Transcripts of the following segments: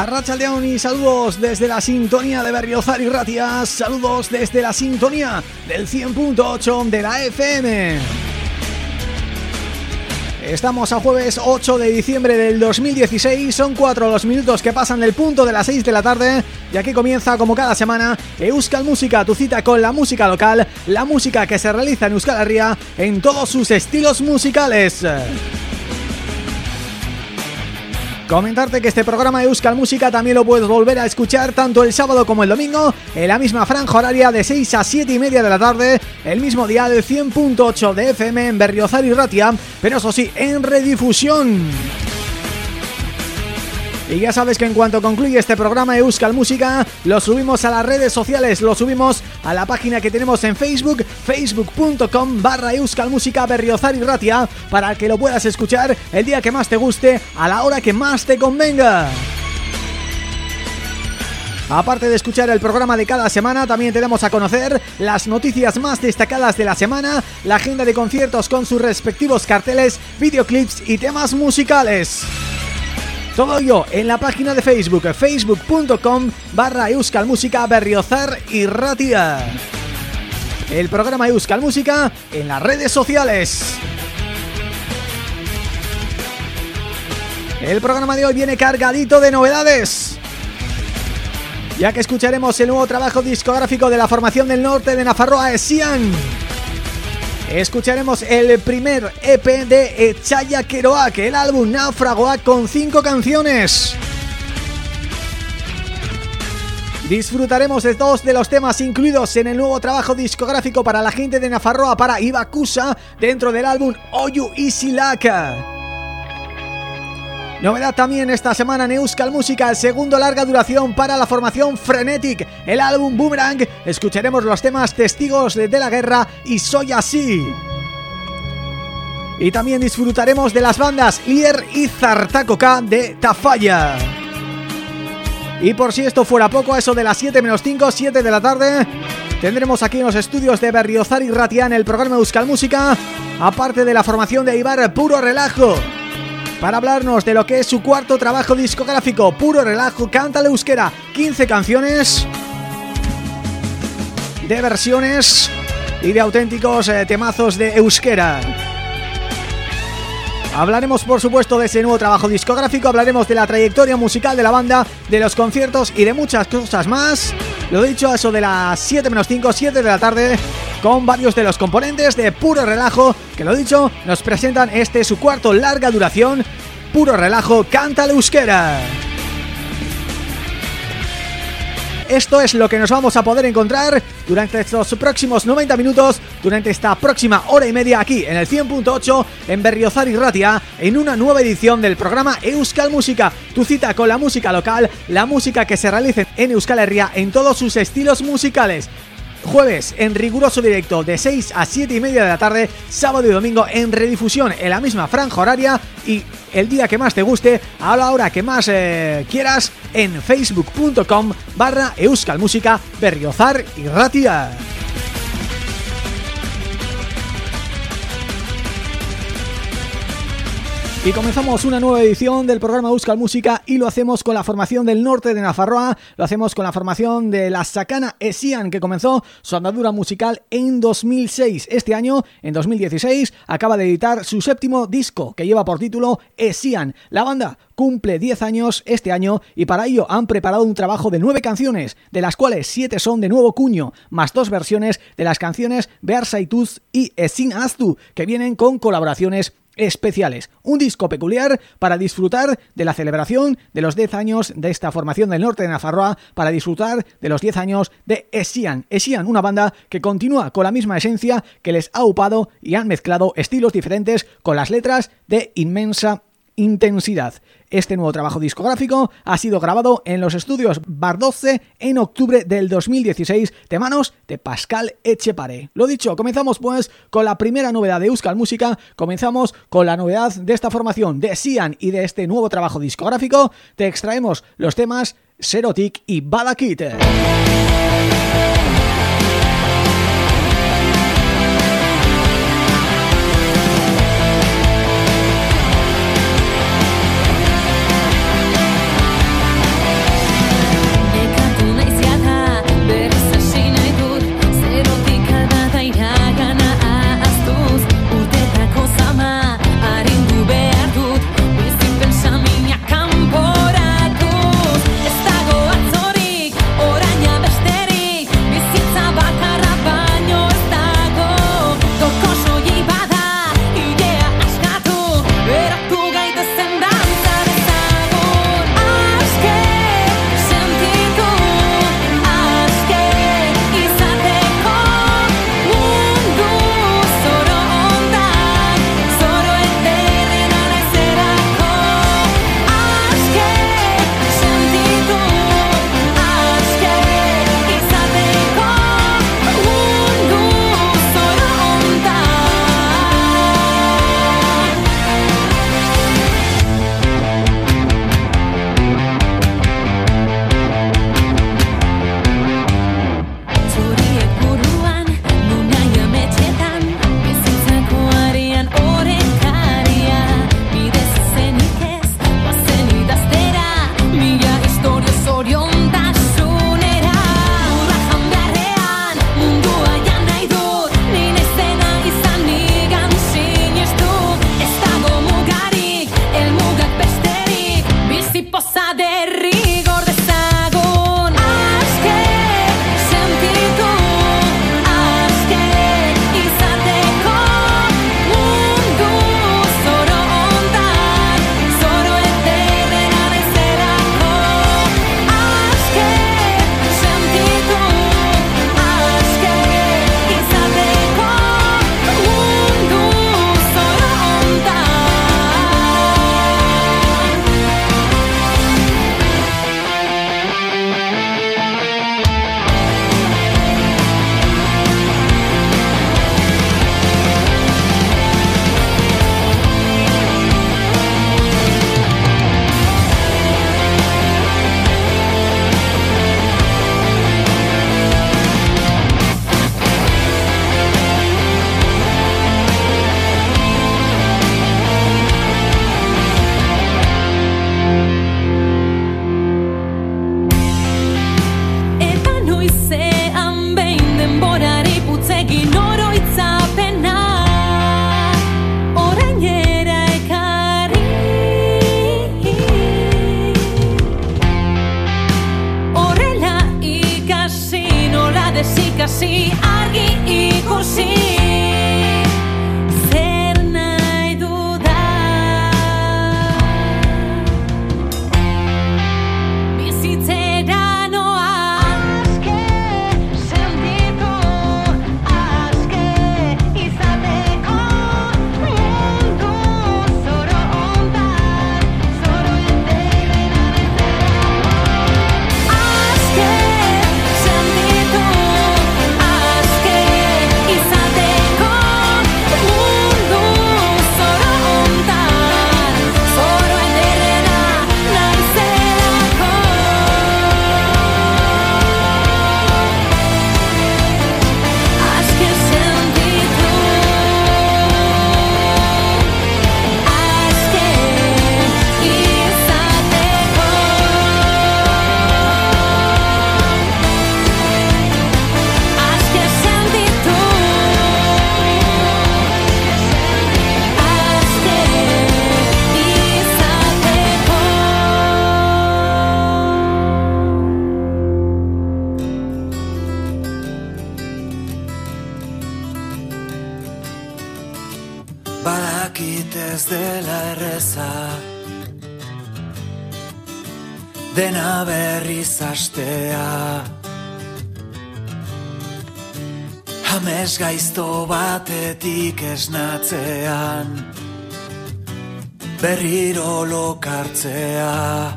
A Rachaldeón y saludos desde la sintonía de Berriozar y Ratia, saludos desde la sintonía del 100.8 de la FM. Estamos a jueves 8 de diciembre del 2016, son cuatro los minutos que pasan del punto de las 6 de la tarde y aquí comienza como cada semana Euskal Música, tu cita con la música local, la música que se realiza en Euskal Herria en todos sus estilos musicales. Comentarte que este programa de Euskal Música también lo puedes volver a escuchar tanto el sábado como el domingo en la misma franja horaria de 6 a 7 y media de la tarde, el mismo día del 100.8 de FM en Berriozar y Ratia, pero eso sí, en redifusión. Y ya sabes que en cuanto concluye este programa Euskal Música, lo subimos a las redes sociales, lo subimos a la página que tenemos en Facebook, facebook.com barra Euskal Música Berriozar y Ratia, para que lo puedas escuchar el día que más te guste, a la hora que más te convenga. Aparte de escuchar el programa de cada semana, también tenemos a conocer las noticias más destacadas de la semana, la agenda de conciertos con sus respectivos carteles, videoclips y temas musicales. Todo ello en la página de Facebook, facebook.com barra Euskal Música Berriozar y Ratia. El programa Euskal Música en las redes sociales. El programa de hoy viene cargadito de novedades ya que escucharemos el nuevo trabajo discográfico de la formación del norte de Nafarroa, Esian. Escucharemos el primer EP de Echaya Keroak, el álbum Náufragoa con cinco canciones. Disfrutaremos de dos de los temas incluidos en el nuevo trabajo discográfico para la gente de Nafarroa para Ibakusa dentro del álbum Oyu Isilaka. Novedad también esta semana en Euskal Música, el segundo larga duración para la formación Frenetic, el álbum Boomerang. Escucharemos los temas Testigos de la Guerra y Soy Así. Y también disfrutaremos de las bandas Lier y Zartacoca de Tafalla. Y por si esto fuera poco, eso de las 7 menos 5, 7 de la tarde, tendremos aquí en los estudios de Berriozar y Ratián el programa Euskal Música, aparte de la formación de Ibar Puro Relajo para hablarnos de lo que es su cuarto trabajo discográfico, Puro Relajo, Canta la Euskera, 15 canciones de versiones y de auténticos eh, temazos de Euskera. Hablaremos por supuesto de ese nuevo trabajo discográfico, hablaremos de la trayectoria musical de la banda, de los conciertos y de muchas cosas más. Lo dicho, eso de las 7 menos 5, 7 de la tarde, con varios de los componentes de Puro Relajo, que lo dicho, nos presentan este su cuarto larga duración, Puro Relajo, Canta la Euskera. Esto es lo que nos vamos a poder encontrar durante estos próximos 90 minutos, durante esta próxima hora y media aquí en el 100.8 en Berriozar Ratia, en una nueva edición del programa Euskal Música, tu cita con la música local, la música que se realice en Euskal Herria en todos sus estilos musicales. Jueves en riguroso directo de 6 a 7 y media de la tarde, sábado y domingo en redifusión en la misma franja horaria y el día que más te guste, a la hora que más eh, quieras, en facebook.com barra euskalmusica berriozar y ratia. Y comenzamos una nueva edición del programa Euskal Música y lo hacemos con la formación del norte de Nafarroa, lo hacemos con la formación de la Sacana Esian que comenzó su andadura musical en 2006. Este año, en 2016, acaba de editar su séptimo disco que lleva por título Esian. La banda cumple 10 años este año y para ello han preparado un trabajo de 9 canciones, de las cuales 7 son de nuevo cuño, más dos versiones de las canciones Tuz y Esin Aztu, que vienen con colaboraciones especiales. Un disco peculiar para disfrutar de la celebración de los 10 años de esta formación del norte de Nafarroa, para disfrutar de los 10 años de Esian. Esian, una banda que continúa con la misma esencia que les ha upado y han mezclado estilos diferentes con las letras de inmensa intensidad. Este nuevo trabajo discográfico ha sido grabado en los estudios Bar 12 en octubre del 2016 de manos de Pascal Echepare. Lo dicho, comenzamos pues con la primera novedad de Euskal Música, comenzamos con la novedad de esta formación de Sian y de este nuevo trabajo discográfico, te extraemos los temas Serotic y Badakite. Esnatzean Berriro lokartzea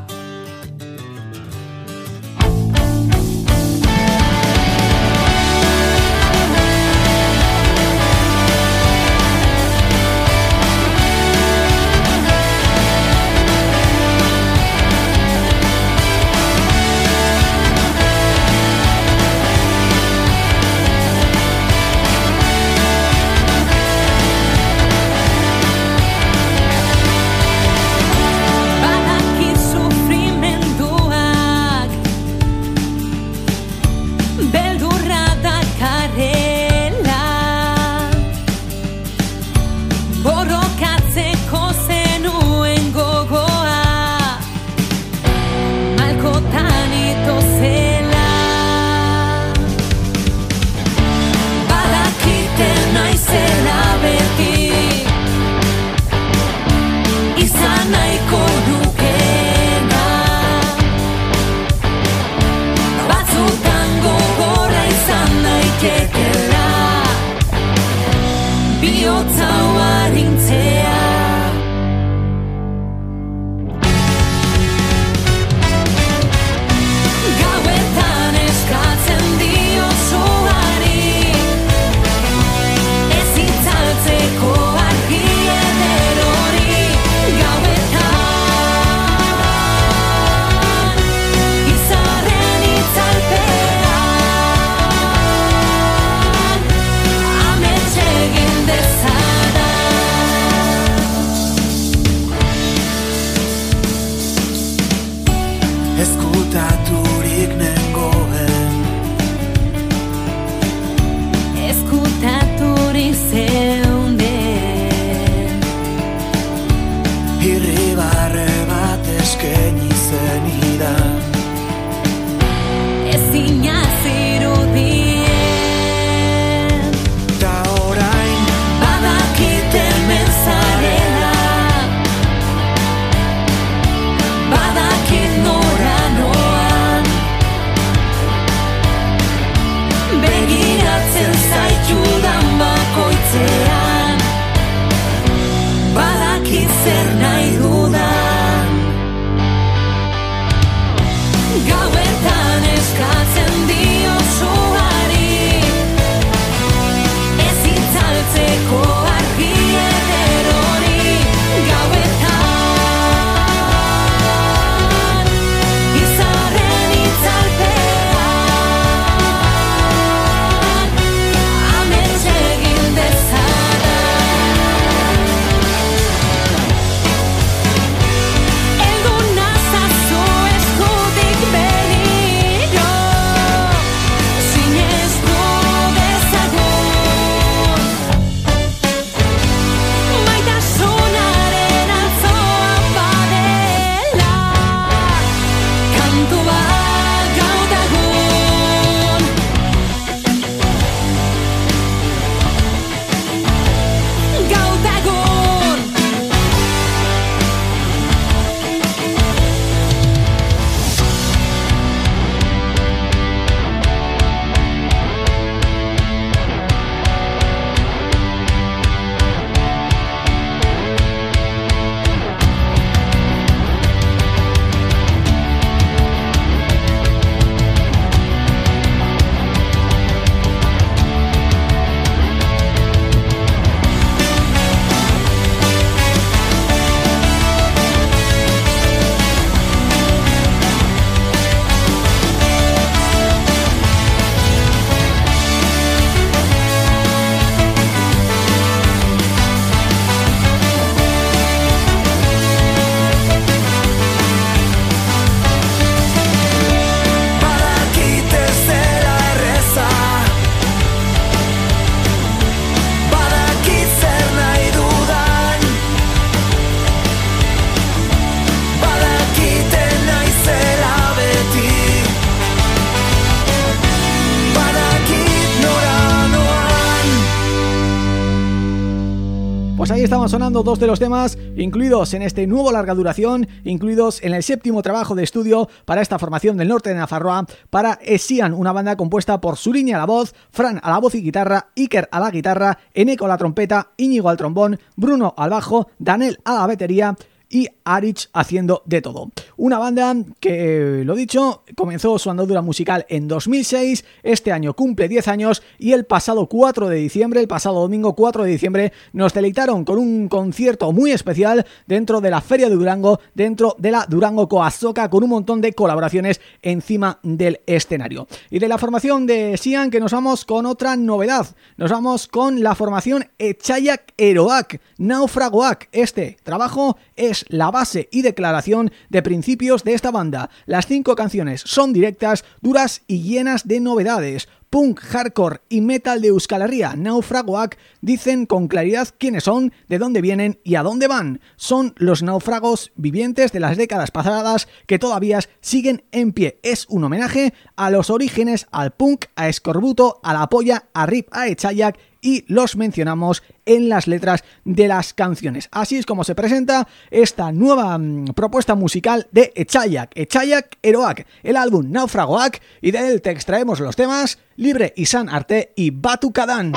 estaban sonando dos de los temas incluidos en este nuevo larga duración, incluidos en el séptimo trabajo de estudio para esta formación del norte de Nafarroa, para Esian, una banda compuesta por Suriña a la voz, Fran a la voz y guitarra, Iker a la guitarra, Eneco a la trompeta, Íñigo al trombón, Bruno al bajo, Daniel a la batería y Arich haciendo de todo. Una banda que, lo dicho, comenzó su andadura musical en 2006, este año cumple 10 años y el pasado 4 de diciembre, el pasado domingo 4 de diciembre, nos deleitaron con un concierto muy especial dentro de la Feria de Durango, dentro de la Durango Coazoca, con un montón de colaboraciones encima del escenario. Y de la formación de Sian que nos vamos con otra novedad, nos vamos con la formación Echayak Eroak, Naufragoak. Este trabajo es la base y declaración de principios de esta banda. Las cinco canciones son directas, duras y llenas de novedades. Punk, hardcore y metal de Euskal Herria, Naufragoak, dicen con claridad quiénes son, de dónde vienen y a dónde van. Son los naufragos vivientes de las décadas pasadas que todavía siguen en pie. Es un homenaje a los orígenes, al punk, a Escorbuto, a la polla, a Rip, a Echayak y los mencionamos en las letras de las canciones. Así es como se presenta esta nueva mm, propuesta musical de Echayak, Echayak Eroak, el álbum Naufragoak y de él te extraemos los temas Libre Isan Arte y Batukadan.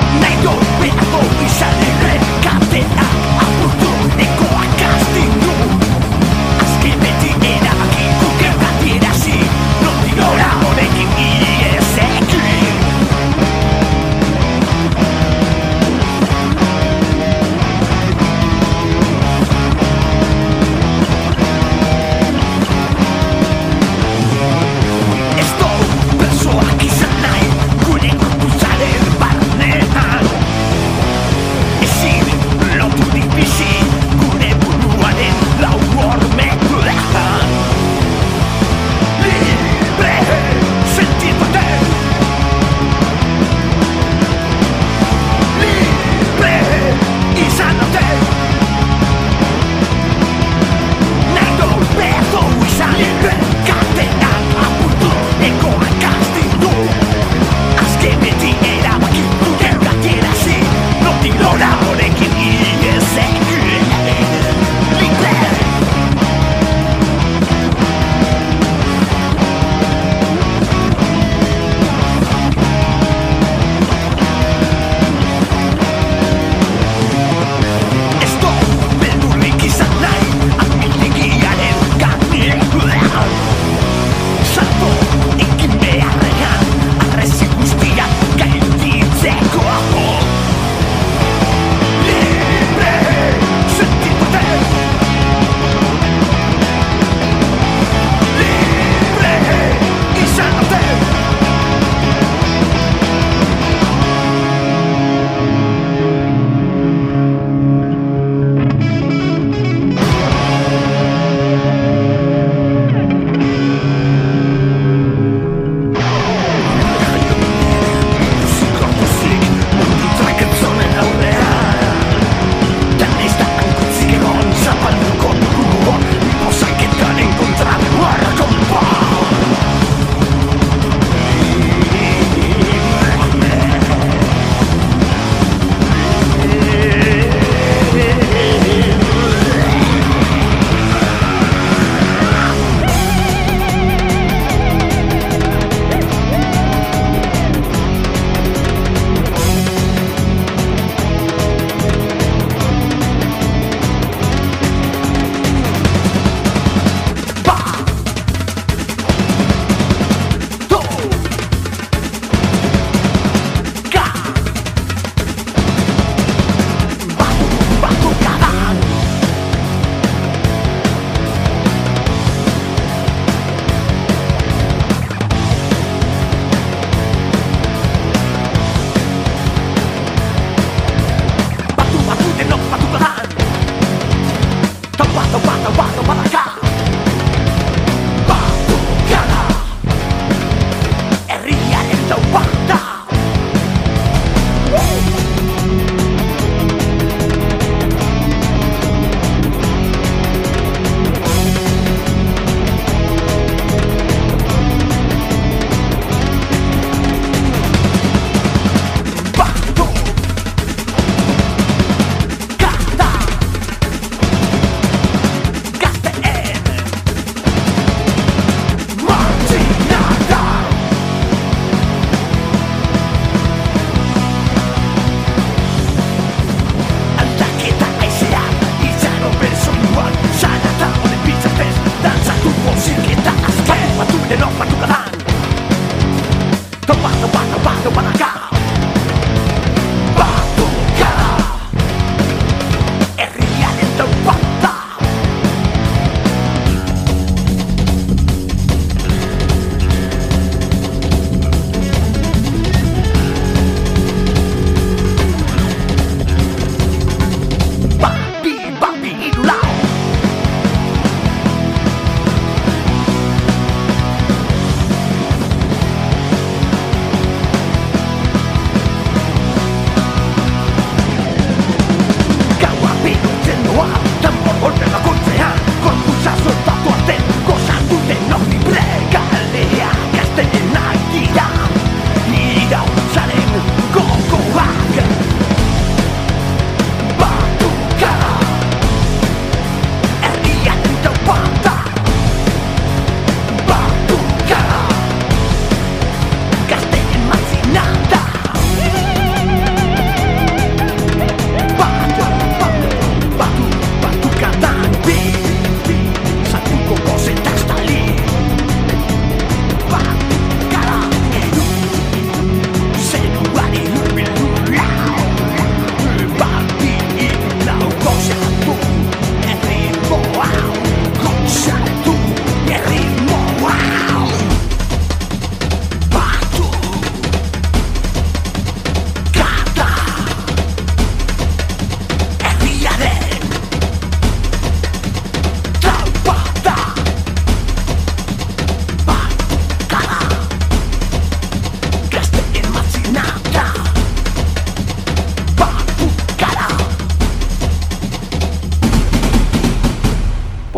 enough to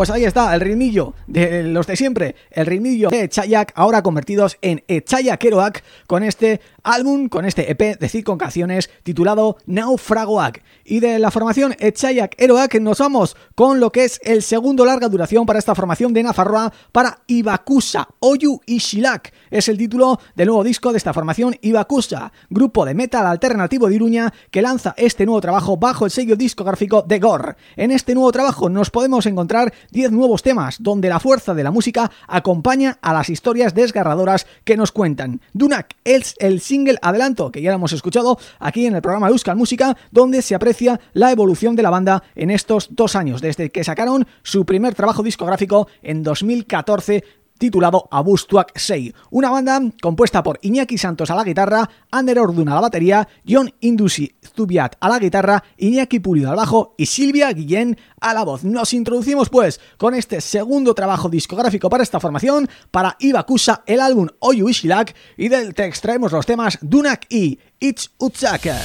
Pues ahí está, el ritmillo de los de siempre, el ritmillo de Chayak, ahora convertidos en Echayak Keroak, con este álbum, con este EP, decir, con canciones titulado Naufragoak. Y de la formación Echayak Eroak nos vamos con lo que es el segundo larga duración para esta formación de Nafarroa para Ibakusa, Oyu Ishilak. Es el título del nuevo disco de esta formación Ibakusa, grupo de metal alternativo de Iruña que lanza este nuevo trabajo bajo el sello discográfico de Gore. En este nuevo trabajo nos podemos encontrar 10 nuevos temas donde la fuerza de la música acompaña a las historias desgarradoras que nos cuentan. Dunak es el single adelanto que ya hemos escuchado aquí en el programa Euskal Música donde se aprecia la evolución de la banda en estos dos años desde que sacaron su primer trabajo discográfico en 2014 titulado Abustuak 6, una banda compuesta por Iñaki Santos a la guitarra, Ander Orduna a la batería, John Indusi Zubiat a la guitarra, Iñaki Pulido al bajo y Silvia Guillén a la voz. Nos introducimos pues con este segundo trabajo discográfico para esta formación, para Ibakusa, el álbum Oyu Ishilak y del que extraemos los temas Dunak y It's Utsaka.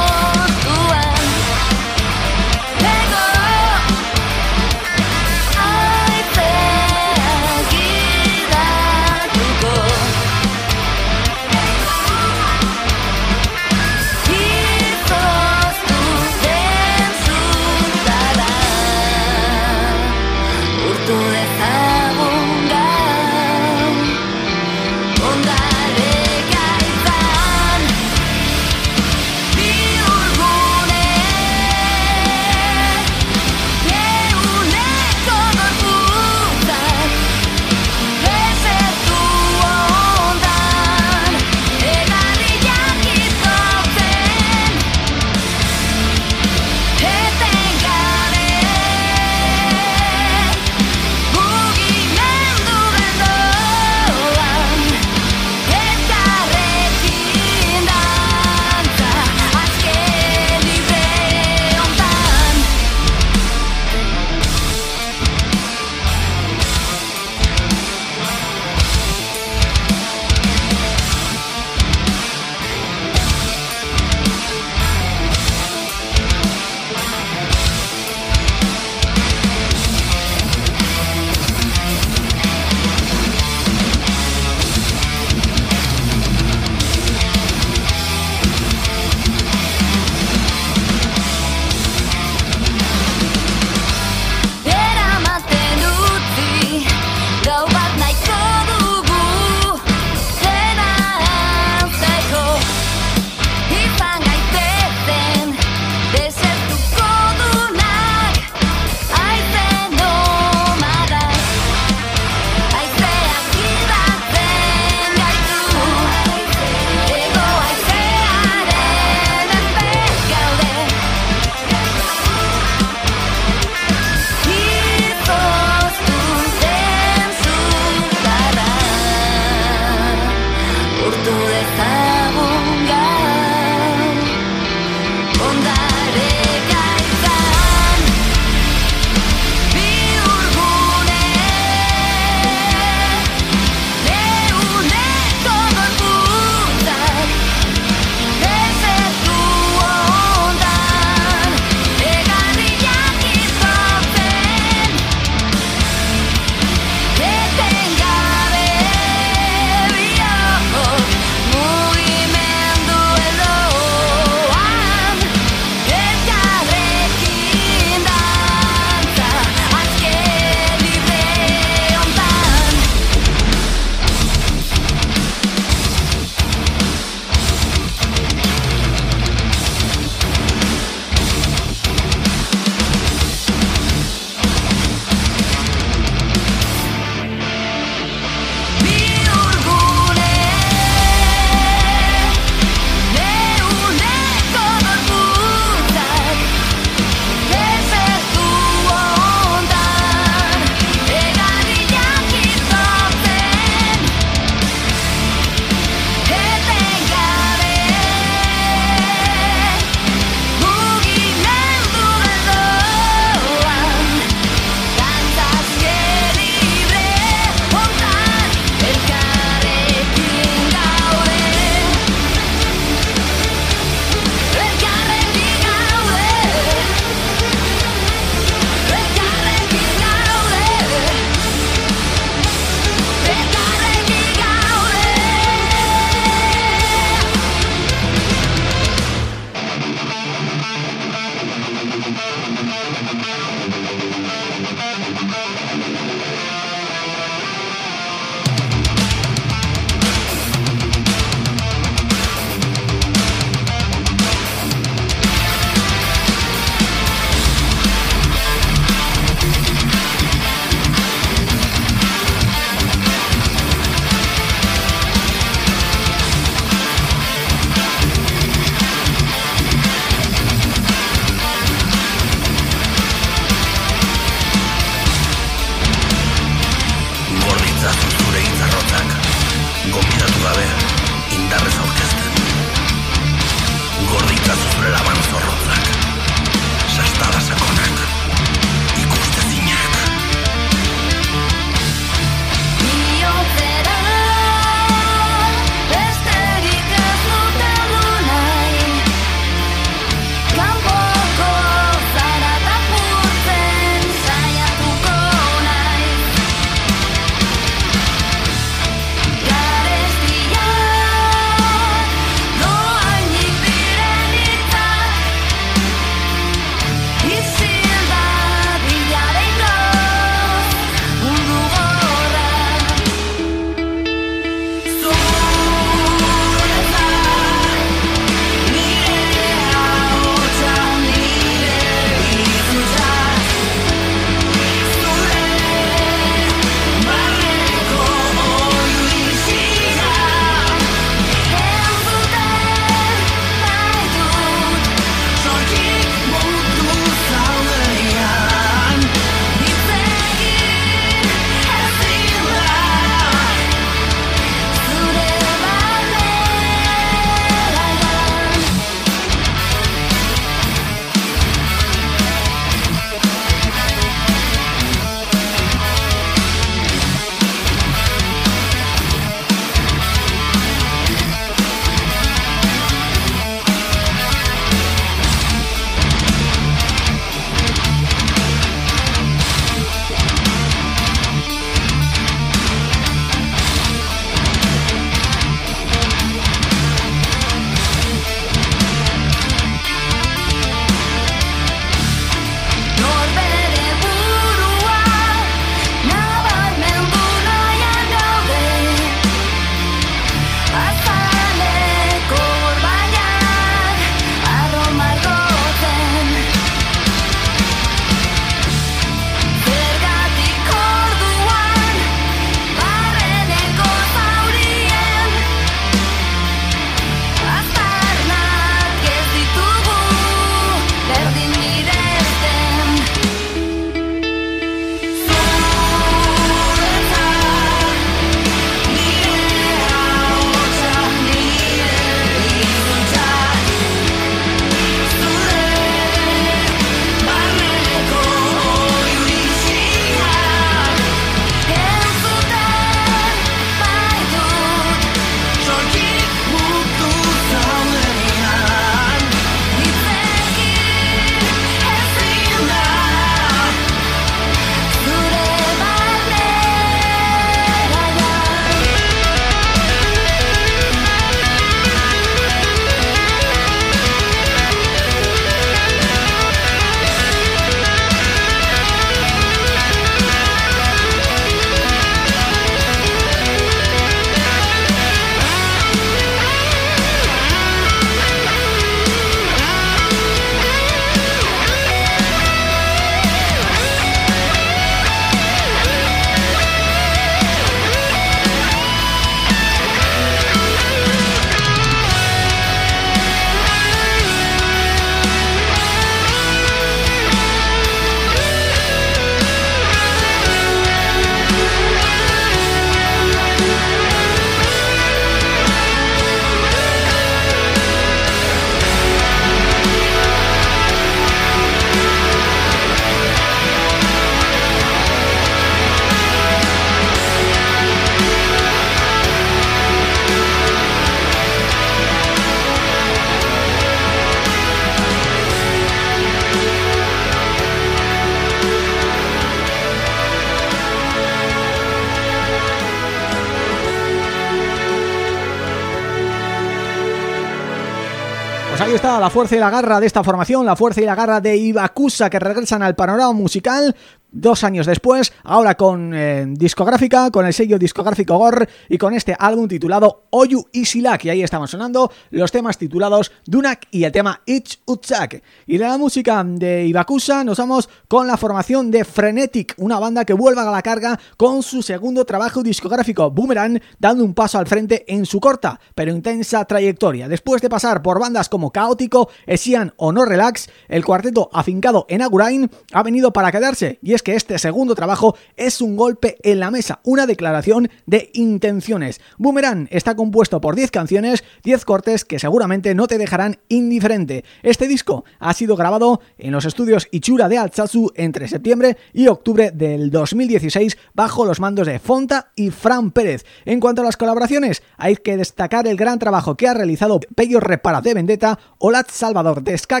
La fuerza y la garra de esta formación, la fuerza y la garra de Ibakusa que regresan al panorama musical dos años después, ahora con eh, discográfica, con el sello discográfico GOR y con este álbum titulado Oyu Isilak y ahí estamos sonando los temas titulados Dunak y el tema Ich Utsak. Y la música de Ibakusa nos vamos con la formación de Frenetic, una banda que vuelve a la carga con su segundo trabajo discográfico Boomerang, dando un paso al frente en su corta pero intensa trayectoria. Después de pasar por bandas como Caótico, Esian o No Relax, el cuarteto afincado en Agurain ha venido para quedarse y es que este segundo trabajo es un golpe en la mesa, una declaración de intenciones. Boomerang está compuesto por 10 canciones, 10 cortes que seguramente no te dejarán indiferente. Este disco ha sido grabado en los estudios Ichura de Altsatsu entre septiembre y octubre del 2016 bajo los mandos de Fonta y Fran Pérez. En cuanto a las colaboraciones, hay que destacar el gran trabajo que ha realizado Pello Repara de Vendetta, Olat Salvador de Ska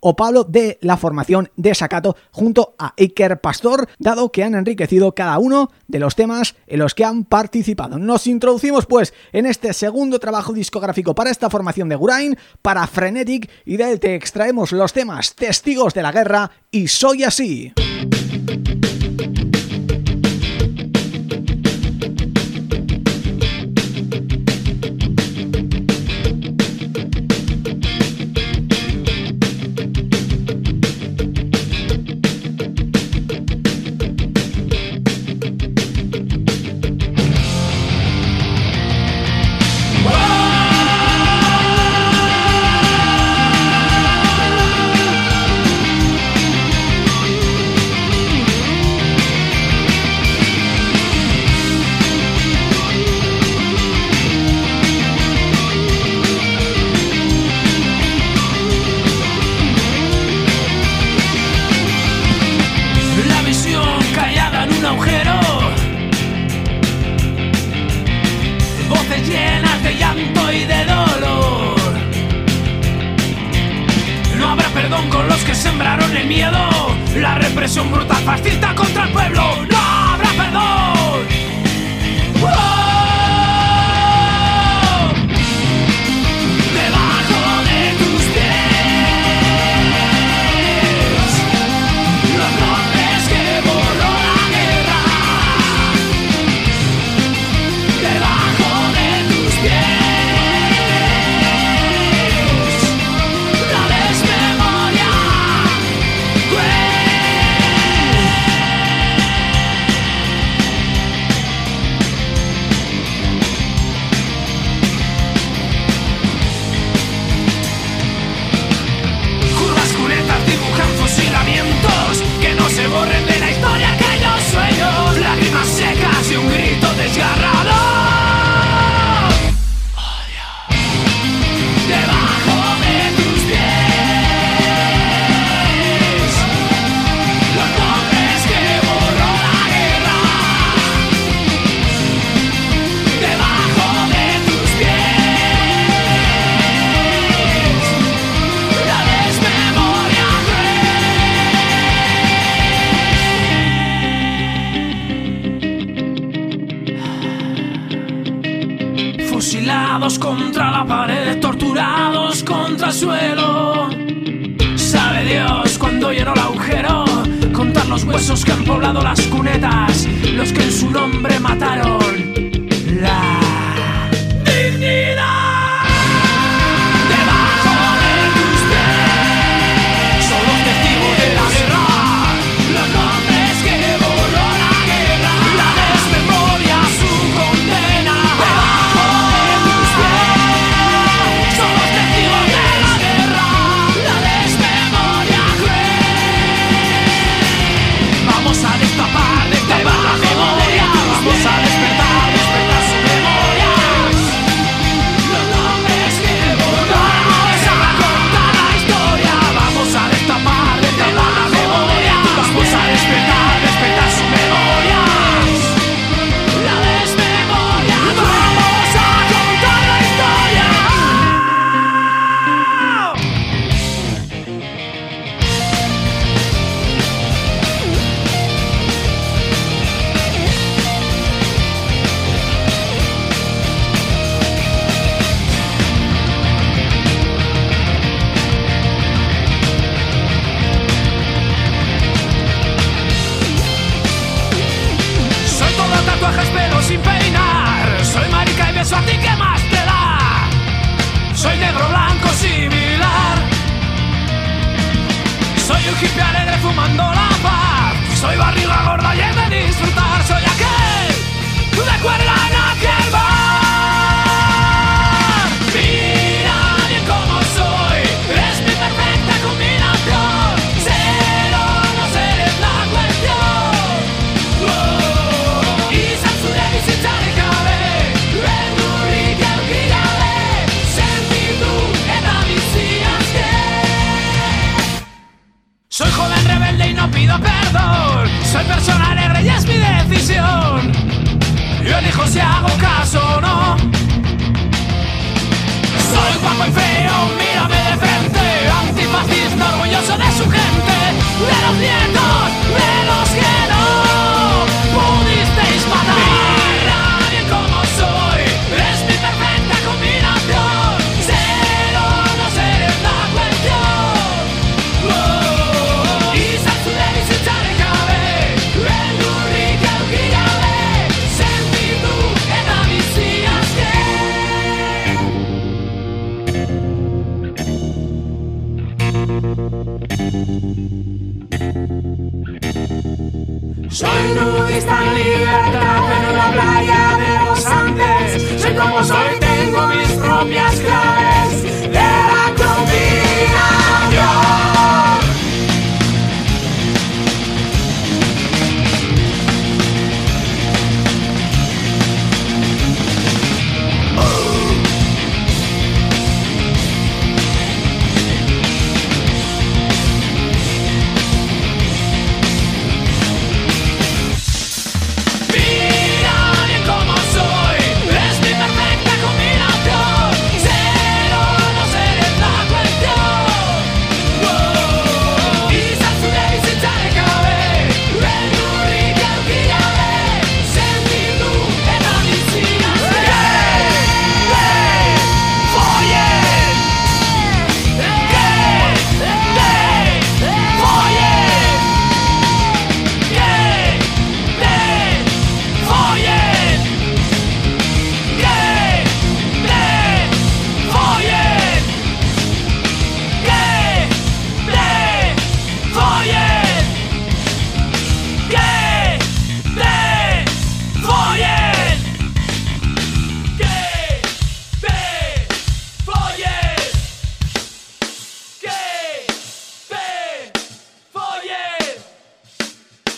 o Pablo de la formación de Sacato junto a Iker Pastor, dado que han enriquecido cada uno de los temas en los que han participado. Nos introducimos pues en este segundo trabajo discográfico para esta formación de Gurain, para Frenetic, y de él te extraemos los temas Testigos de la Guerra y Soy Así. Pero Soy persona alegre y es mi decisión. Yo elijo si hago caso o no. Soy guapo y feo, mírame de frente. Antifascista, orgulloso de su gente. De los nietos, de libertad, en la playa de los Andes. Soy como soy, tengo mis propias claves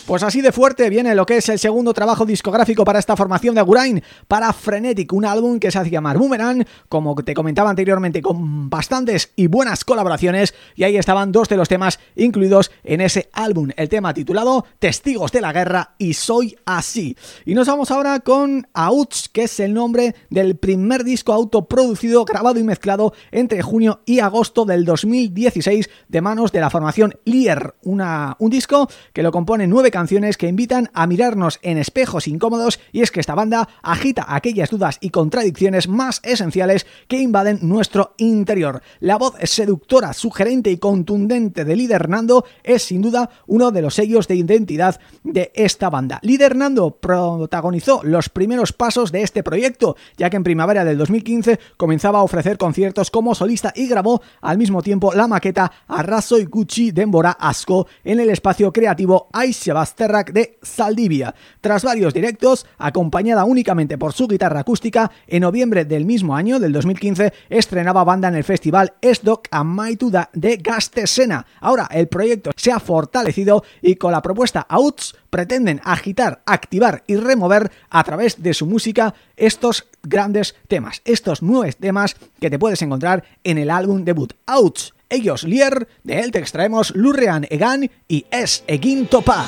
Pues así de fuerte viene lo que es el segundo trabajo discográfico para esta formación de Agurain, para Frenetic, un álbum que se hace llamar Boomerang, como te comentaba anteriormente, con bastantes y buenas colaboraciones, y ahí estaban dos de los temas incluidos en ese álbum, el tema titulado Testigos de la Guerra y Soy Así. Y nos vamos ahora con Outs, que es el nombre del primer disco autoproducido, grabado y mezclado entre junio y agosto del 2016 de manos de la formación Lier, una, un disco que lo compone nueve canciones que invitan a mirarnos en espejos incómodos y es que esta banda agita aquellas dudas y contradicciones más esenciales que invaden nuestro interior. La voz seductora, sugerente y contundente de Líder Nando es sin duda uno de los sellos de identidad de esta banda. Líder Nando protagonizó los primeros pasos de este proyecto, ya que en primavera del 2015 comenzaba a ofrecer conciertos como solista y grabó al mismo tiempo la maqueta Arraso y Gucci Dembora Asco en el espacio creativo Aisebas Terrac de Saldivia. Tras varios directos, acompañada únicamente por su guitarra acústica, en noviembre del mismo año, del 2015, estrenaba banda en el festival Esdoc a Maituda de Gastesena. Ahora el proyecto se ha fortalecido y con la propuesta Outs pretenden agitar, activar y remover a través de su música estos grandes temas, estos nueve temas que te puedes encontrar en el álbum debut Outs ellos Lier, de él te extraemos Lurrean Egan y Es Egin Topa.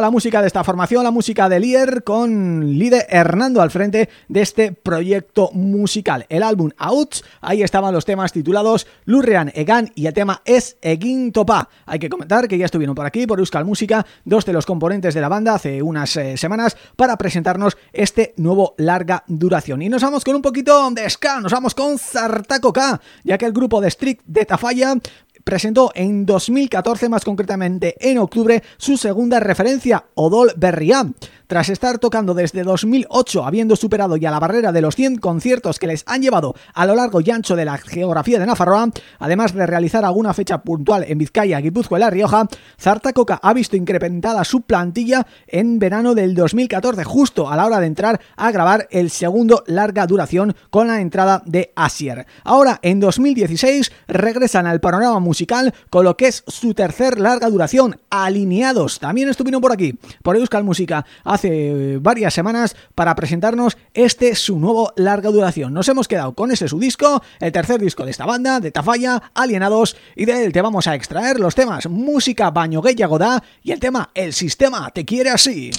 La música de esta formación, la música de Lier con líder Hernando al frente de este proyecto musical. El álbum Outs, ahí estaban los temas titulados Lurrean Egan y el tema Es Egin Topa. Hay que comentar que ya estuvieron por aquí, por Euskal Música, dos de los componentes de la banda hace unas eh, semanas para presentarnos este nuevo larga duración. Y nos vamos con un poquito de ska, nos vamos con Zartaco K, ya que el grupo de Strict de Tafalla presentó en 2014, más concretamente en octubre, su segunda referencia, Odol Berriá. Tras estar tocando desde 2008, habiendo superado ya la barrera de los 100 conciertos que les han llevado a lo largo y ancho de la geografía de Nafarroa, además de realizar alguna fecha puntual en Vizcaya, Guipúzcoa y La Rioja, Zartacoca ha visto incrementada su plantilla en verano del 2014, justo a la hora de entrar a grabar el segundo larga duración con la entrada de Asier. Ahora, en 2016, regresan al panorama musical con lo que es su tercer larga duración, Alineados. También estuvieron por aquí, por Euskal Música, varias semanas para presentarnos este su nuevo larga duración. Nos hemos quedado con ese su disco, el tercer disco de esta banda, de Tafalla, Alienados, y de él te vamos a extraer los temas Música Baño Gay Godá y el tema El Sistema Te Quiere Así.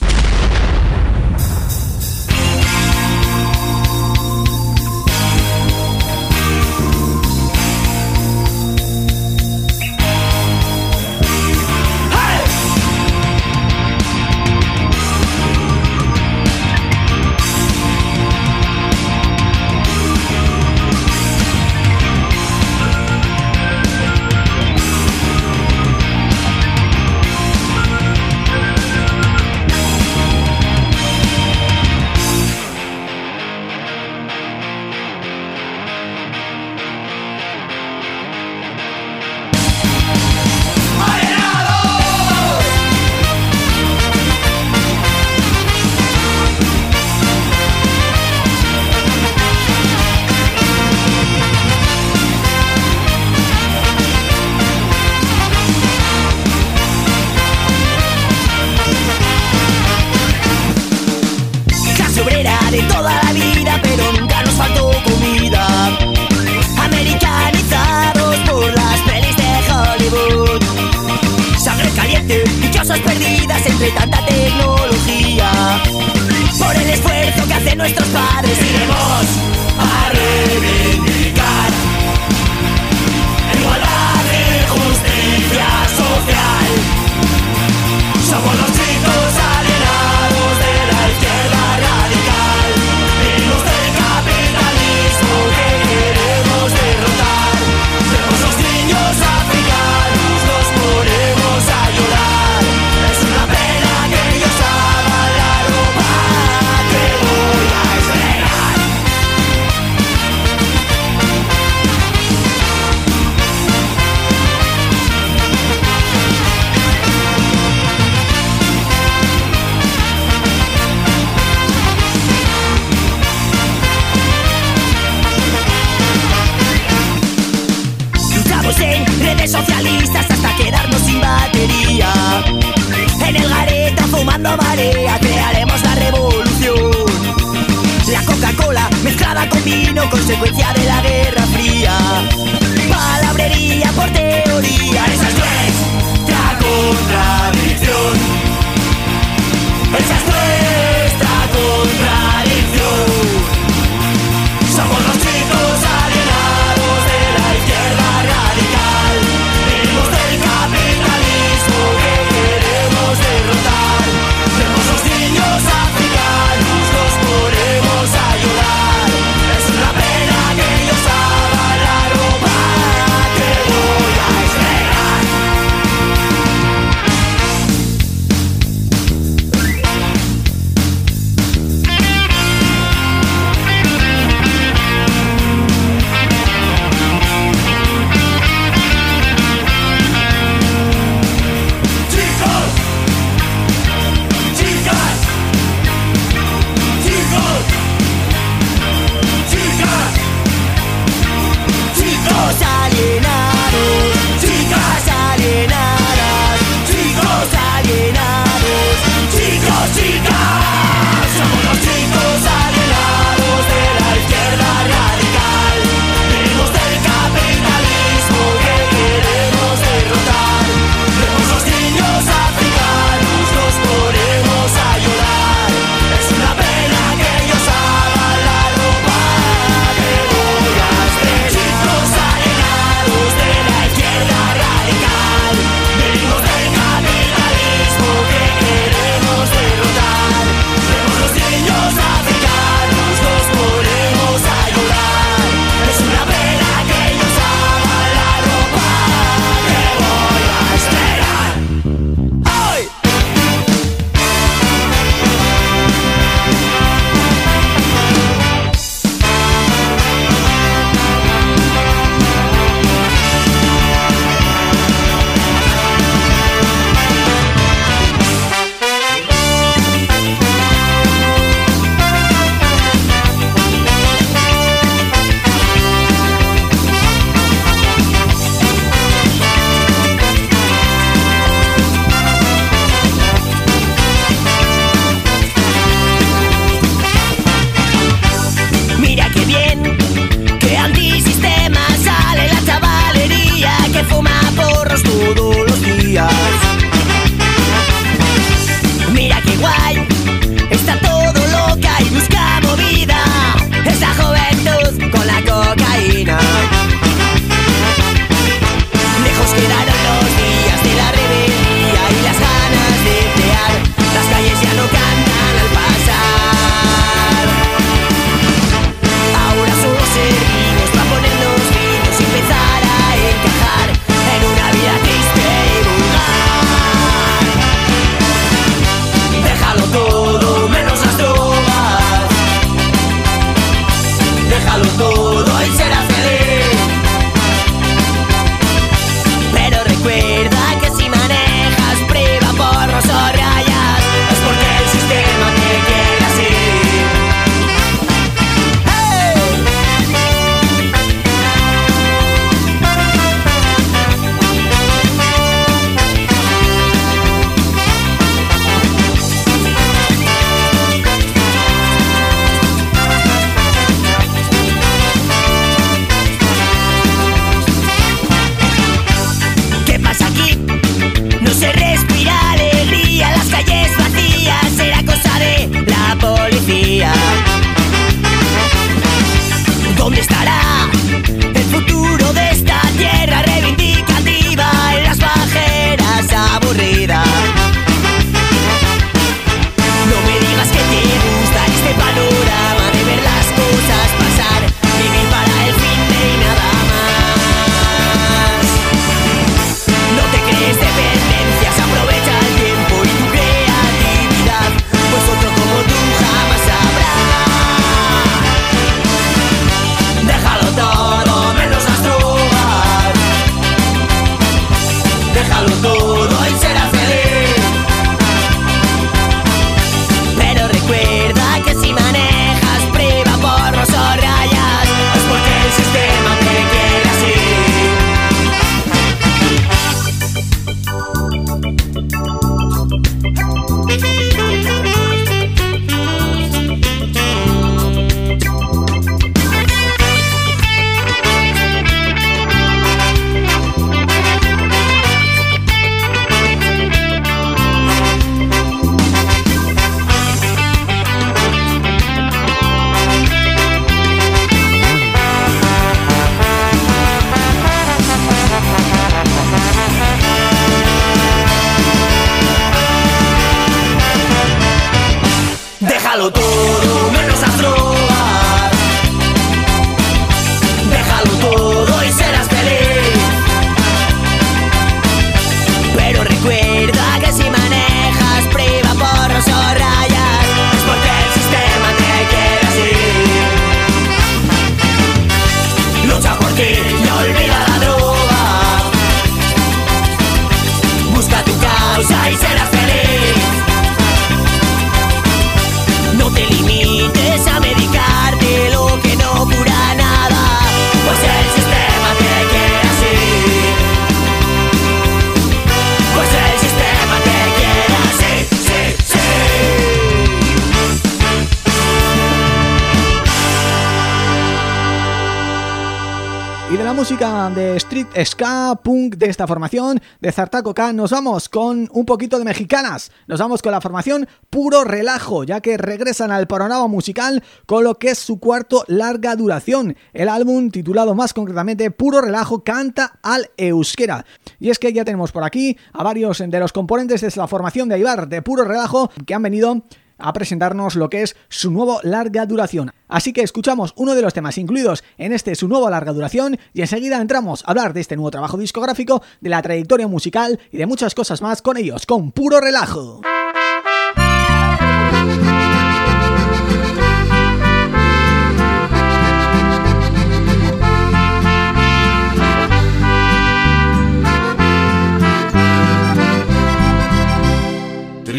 Formación, de Zartaco K, nos vamos con un poquito de mexicanas. Nos vamos con la formación Puro Relajo, ya que regresan al panorama musical con lo que es su cuarto larga duración. El álbum titulado más concretamente Puro Relajo canta al euskera. Y es que ya tenemos por aquí a varios de los componentes de la formación de Aibar de Puro Relajo que han venido a presentarnos lo que es su nuevo larga duración. Así que escuchamos uno de los temas incluidos en este su nuevo larga duración y enseguida entramos a hablar de este nuevo trabajo discográfico, de la trayectoria musical y de muchas cosas más con ellos, con puro relajo.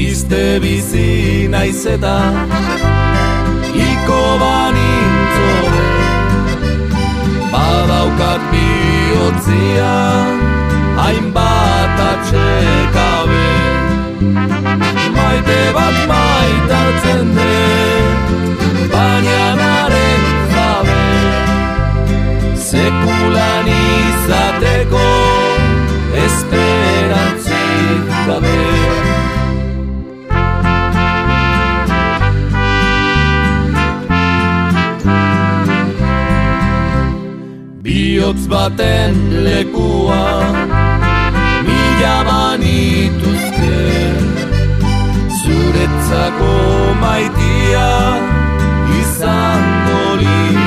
Triste bizi naiz eta Iko banintzo. Badaukat bihotzia Hainbat atxekabe Maite bat maitartzen den Baina naren jabe Sekulan izateko Esperantzik gabe Biotz baten lekua. Mila banituzke Zuretzako maitia Izango lirake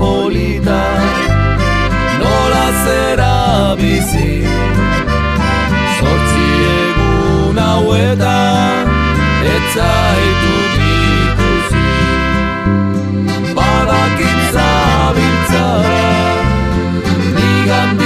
polita Nola zera bizi? Zortzi egun hauetan Etzaitut ikusi. Badakitza biltzara Nigandik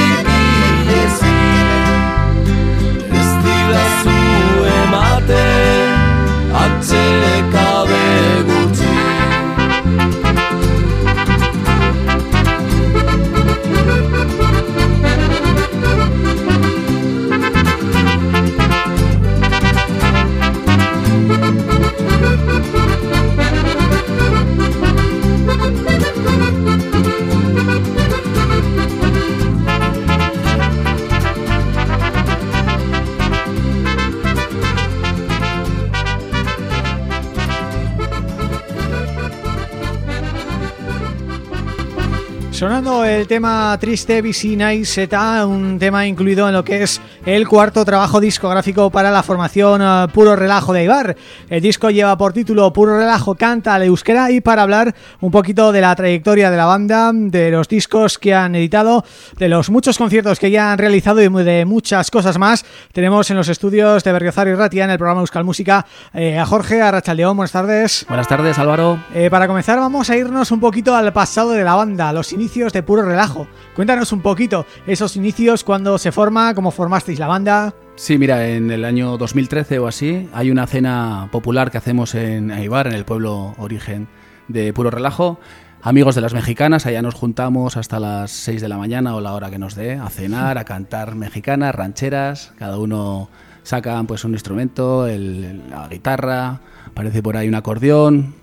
Sonando el tema Triste Busy Nice Eta, un tema incluido en lo que es el cuarto trabajo discográfico para la formación eh, Puro Relajo de Ibar. El disco lleva por título Puro Relajo canta al euskera y para hablar un poquito de la trayectoria de la banda, de los discos que han editado, de los muchos conciertos que ya han realizado y de muchas cosas más, tenemos en los estudios de Berriozar y Ratia en el programa Euskal Música eh, a Jorge Arrachaldeón. Buenas tardes. Buenas tardes, Álvaro. Eh, para comenzar vamos a irnos un poquito al pasado de la banda, los inicios de Puro Relajo. Cuéntanos un poquito esos inicios, cuando se forma, cómo la banda. Sí, mira, en el año 2013 o así hay una cena popular que hacemos en Aibar, en el pueblo origen de Puro Relajo. Amigos de las mexicanas, allá nos juntamos hasta las 6 de la mañana o la hora que nos dé a cenar, a cantar mexicanas, rancheras, cada uno saca pues un instrumento, la guitarra, aparece por ahí un acordeón,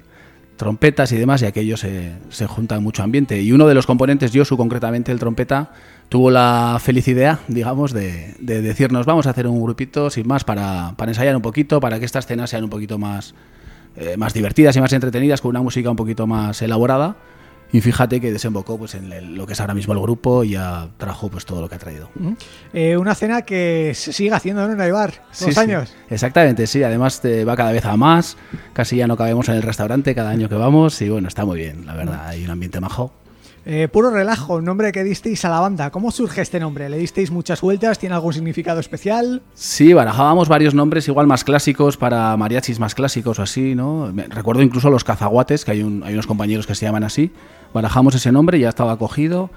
trompetas y demás, y aquello se, se junta en mucho ambiente. Y uno de los componentes, Josu concretamente, el trompeta, tuvo la feliz idea, digamos, de, de decirnos, vamos a hacer un grupito sin más para, para ensayar un poquito, para que estas cenas sean un poquito más, eh, más divertidas y más entretenidas, con una música un poquito más elaborada. Y fíjate que desembocó pues en el- lo que es ahora mismo el grupo y ya trajo pues todo lo que ha traído. Eh, una cena que se sigue haciendo en Aibar, Sí, dos sí. años. Exactamente, sí. Además te va cada vez a más. Casi ya no cabemos en el restaurante cada año que vamos y bueno, está muy bien, la verdad. Hay un ambiente majo. Eh, puro relajo, nombre que disteis a la banda. ¿Cómo surge este nombre? ¿Le disteis muchas vueltas? ¿Tiene algún significado especial? Sí, barajábamos varios nombres igual más clásicos para mariachis más clásicos o así, ¿no? Recuerdo incluso los cazaguates, que hay unos compañeros que se llaman así. Barajamos ese nombre, ya estaba cogido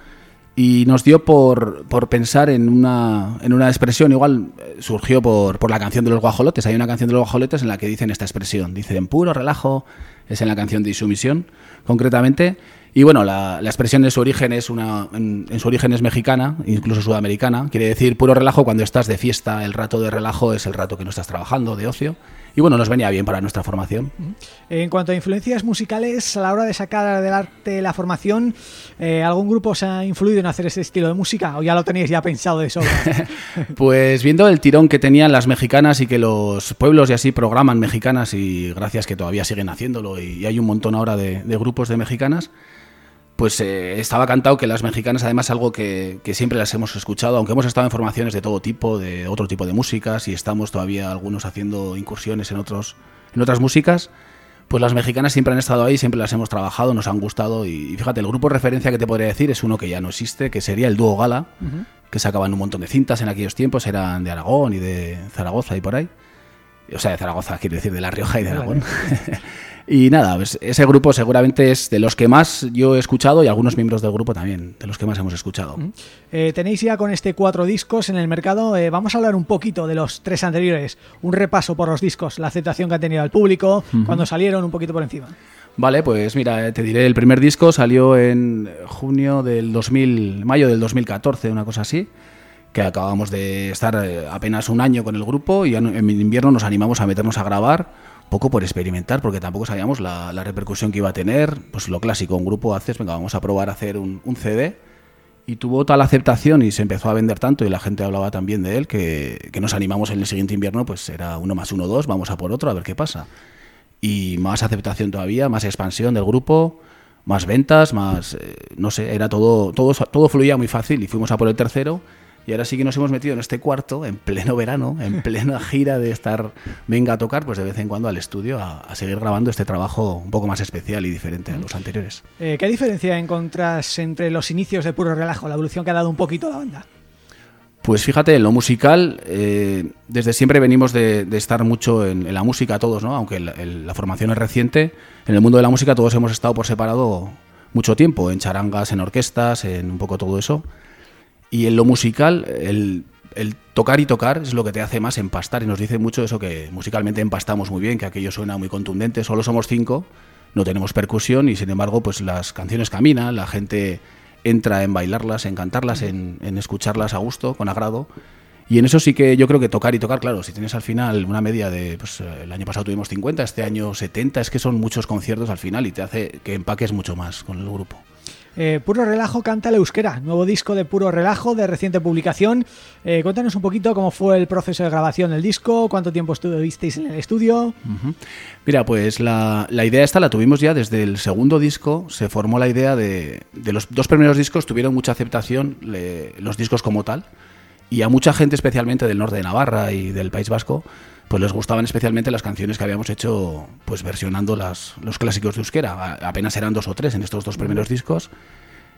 y nos dio por, por pensar en una, en una expresión, igual eh, surgió por, por la canción de los guajolotes. Hay una canción de los guajolotes en la que dicen esta expresión, dicen puro relajo, es en la canción de Insumisión, concretamente. Y bueno, la, la expresión de su origen es una, en, en su origen es mexicana, incluso sudamericana. Quiere decir puro relajo cuando estás de fiesta. El rato de relajo es el rato que no estás trabajando, de ocio. Y bueno, nos venía bien para nuestra formación. En cuanto a influencias musicales, a la hora de sacar adelante la formación, eh, ¿algún grupo os ha influido en hacer ese estilo de música? ¿O ya lo tenéis ya pensado de sobra? Pues viendo el tirón que tenían las mexicanas y que los pueblos y así programan mexicanas y gracias que todavía siguen haciéndolo y, y hay un montón ahora de, de grupos de mexicanas, pues eh, estaba cantado que las mexicanas además algo que, que siempre las hemos escuchado, aunque hemos estado en formaciones de todo tipo, de otro tipo de músicas y estamos todavía algunos haciendo incursiones en, otros, en otras músicas, pues las mexicanas siempre han estado ahí, siempre las hemos trabajado, nos han gustado y, y fíjate, el grupo de referencia que te podría decir es uno que ya no existe, que sería el dúo Gala, que sacaban un montón de cintas en aquellos tiempos, eran de Aragón y de Zaragoza y por ahí. O sea, de Zaragoza, quiero decir, de La Rioja y de Aragón. y nada, pues ese grupo seguramente es de los que más yo he escuchado y algunos miembros del grupo también, de los que más hemos escuchado. Eh, tenéis ya con este cuatro discos en el mercado. eh, vamos a hablar un poquito de los tres anteriores. Un repaso por los discos, la aceptación que han tenido al público, cuando salieron, un poquito por encima. Vale, pues mira, eh, te diré, el primer disco salió en junio del 2000, mayo del 2014, una cosa así, que acabamos de estar apenas un año con el grupo y en invierno nos animamos a meternos a grabar, poco por experimentar, porque tampoco sabíamos la, la repercusión que iba a tener, pues lo clásico, un grupo haces, venga, vamos a probar a hacer un, un CD, y tuvo tal aceptación y se empezó a vender tanto y la gente hablaba también de él que, que nos animamos en el siguiente invierno, pues era uno más uno, dos, vamos a por otro, a ver qué pasa. Y más aceptación todavía, más expansión del grupo, más ventas, más eh, no sé, era todo, todo todo fluía muy fácil y fuimos a por el tercero y ahora sí que nos hemos metido en este cuarto en pleno verano, en plena gira de estar venga a tocar, pues de vez en cuando al estudio a, a seguir grabando este trabajo un poco más especial y diferente a los anteriores. Eh, ¿Qué diferencia encontras entre los inicios de Puro Relajo, la evolución que ha dado un poquito la banda? Pues fíjate, en lo musical, eh, desde siempre venimos de, de estar mucho en, en la música todos, ¿no? Aunque el- el- la formación es reciente, en el mundo de la música todos hemos estado por separado mucho tiempo, en charangas, en orquestas, en un poco todo eso. Y en lo musical, el, el tocar y tocar es lo que te hace más empastar. Y nos dice mucho eso que musicalmente empastamos muy bien, que aquello suena muy contundente. Solo somos cinco, no tenemos percusión y sin embargo, pues las canciones caminan, la gente entra en bailarlas, en cantarlas, en, en escucharlas a gusto, con agrado. Y en eso sí que yo creo que tocar y tocar, claro, si tienes al final una media de, pues el año pasado tuvimos 50, este año 70, es que son muchos conciertos al final y te hace que empaques mucho más con el grupo. Eh, Puro Relajo canta el euskera, nuevo disco de Puro Relajo de reciente publicación. Eh, cuéntanos un poquito cómo fue el proceso de grabación del disco, cuánto tiempo estuvisteis en el estudio. Mira, pues la, la idea esta la tuvimos ya desde el segundo disco. Se formó la idea de, de los dos primeros discos, tuvieron mucha aceptación los discos como tal. Y a mucha gente, especialmente del norte de Navarra y del País Vasco, pues les gustaban especialmente las canciones que habíamos hecho, pues versionando las, los clásicos de euskera. Apenas eran dos o tres en estos dos primeros discos.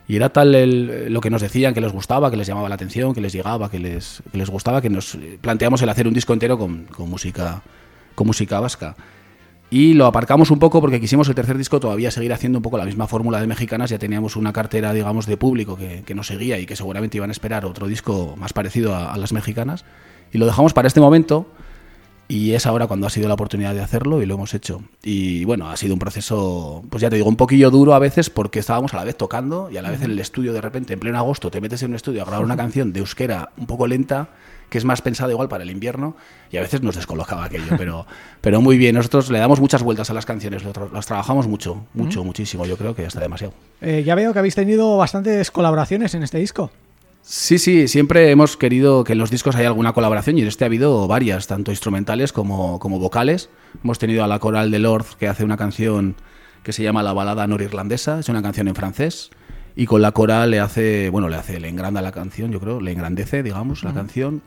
Y era tal el- lo que nos decían que les gustaba, que les llamaba la atención, que les llegaba, que les, les gustaba, que nos eh, planteamos el hacer un disco entero con, con música, con música vasca. Y lo aparcamos un poco porque quisimos el tercer disco todavía seguir haciendo un poco la misma fórmula de mexicanas. Ya teníamos una cartera, digamos, de público que, nos seguía y que seguramente iban a esperar otro disco más parecido a las mexicanas. Y lo dejamos para este momento. Y es ahora cuando ha sido la oportunidad de hacerlo y lo hemos hecho. Y bueno, ha sido un proceso, pues ya te digo, un poquillo duro a veces porque estábamos a la vez tocando y a la vez en el estudio de repente, en pleno agosto, te metes en un estudio a grabar una canción de euskera un poco lenta, que es más pensada igual para el invierno y a veces nos descolocaba aquello, pero, pero muy bien. Nosotros le damos muchas vueltas a las canciones, las trabajamos mucho, mucho, muchísimo. Yo creo que hasta demasiado. Eh, ya veo que habéis tenido bastantes colaboraciones en este disco. Sí, sí, siempre hemos querido que en los discos haya alguna colaboración y en este ha habido varias, tanto instrumentales como, como vocales. Hemos tenido a la coral de Lord que hace una canción que se llama La balada norirlandesa, es una canción en francés. Y con la coral le hace, bueno, le hace, le engranda la canción, yo creo, le engrandece, digamos, la canción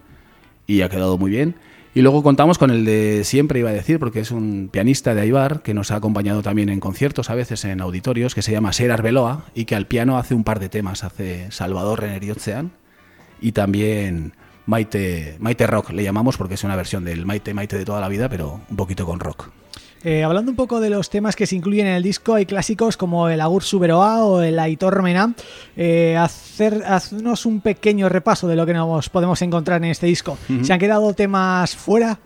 y ha quedado muy bien. Y luego contamos con el de siempre, iba a decir, porque es un pianista de Aibar que nos ha acompañado también en conciertos, a veces en auditorios, que se llama Ser Arbeloa y que al piano hace un par de temas. Hace Salvador Reneriotzean y también Maite, Maite Rock, le llamamos porque es una versión del Maite Maite de toda la vida, pero un poquito con rock. Eh, hablando un poco de los temas que se incluyen en el disco, hay clásicos como el Agur Suberoa o el Aitor Mena. Eh, hacer, haznos un pequeño repaso de lo que nos podemos encontrar en este disco. ¿Se han quedado temas fuera?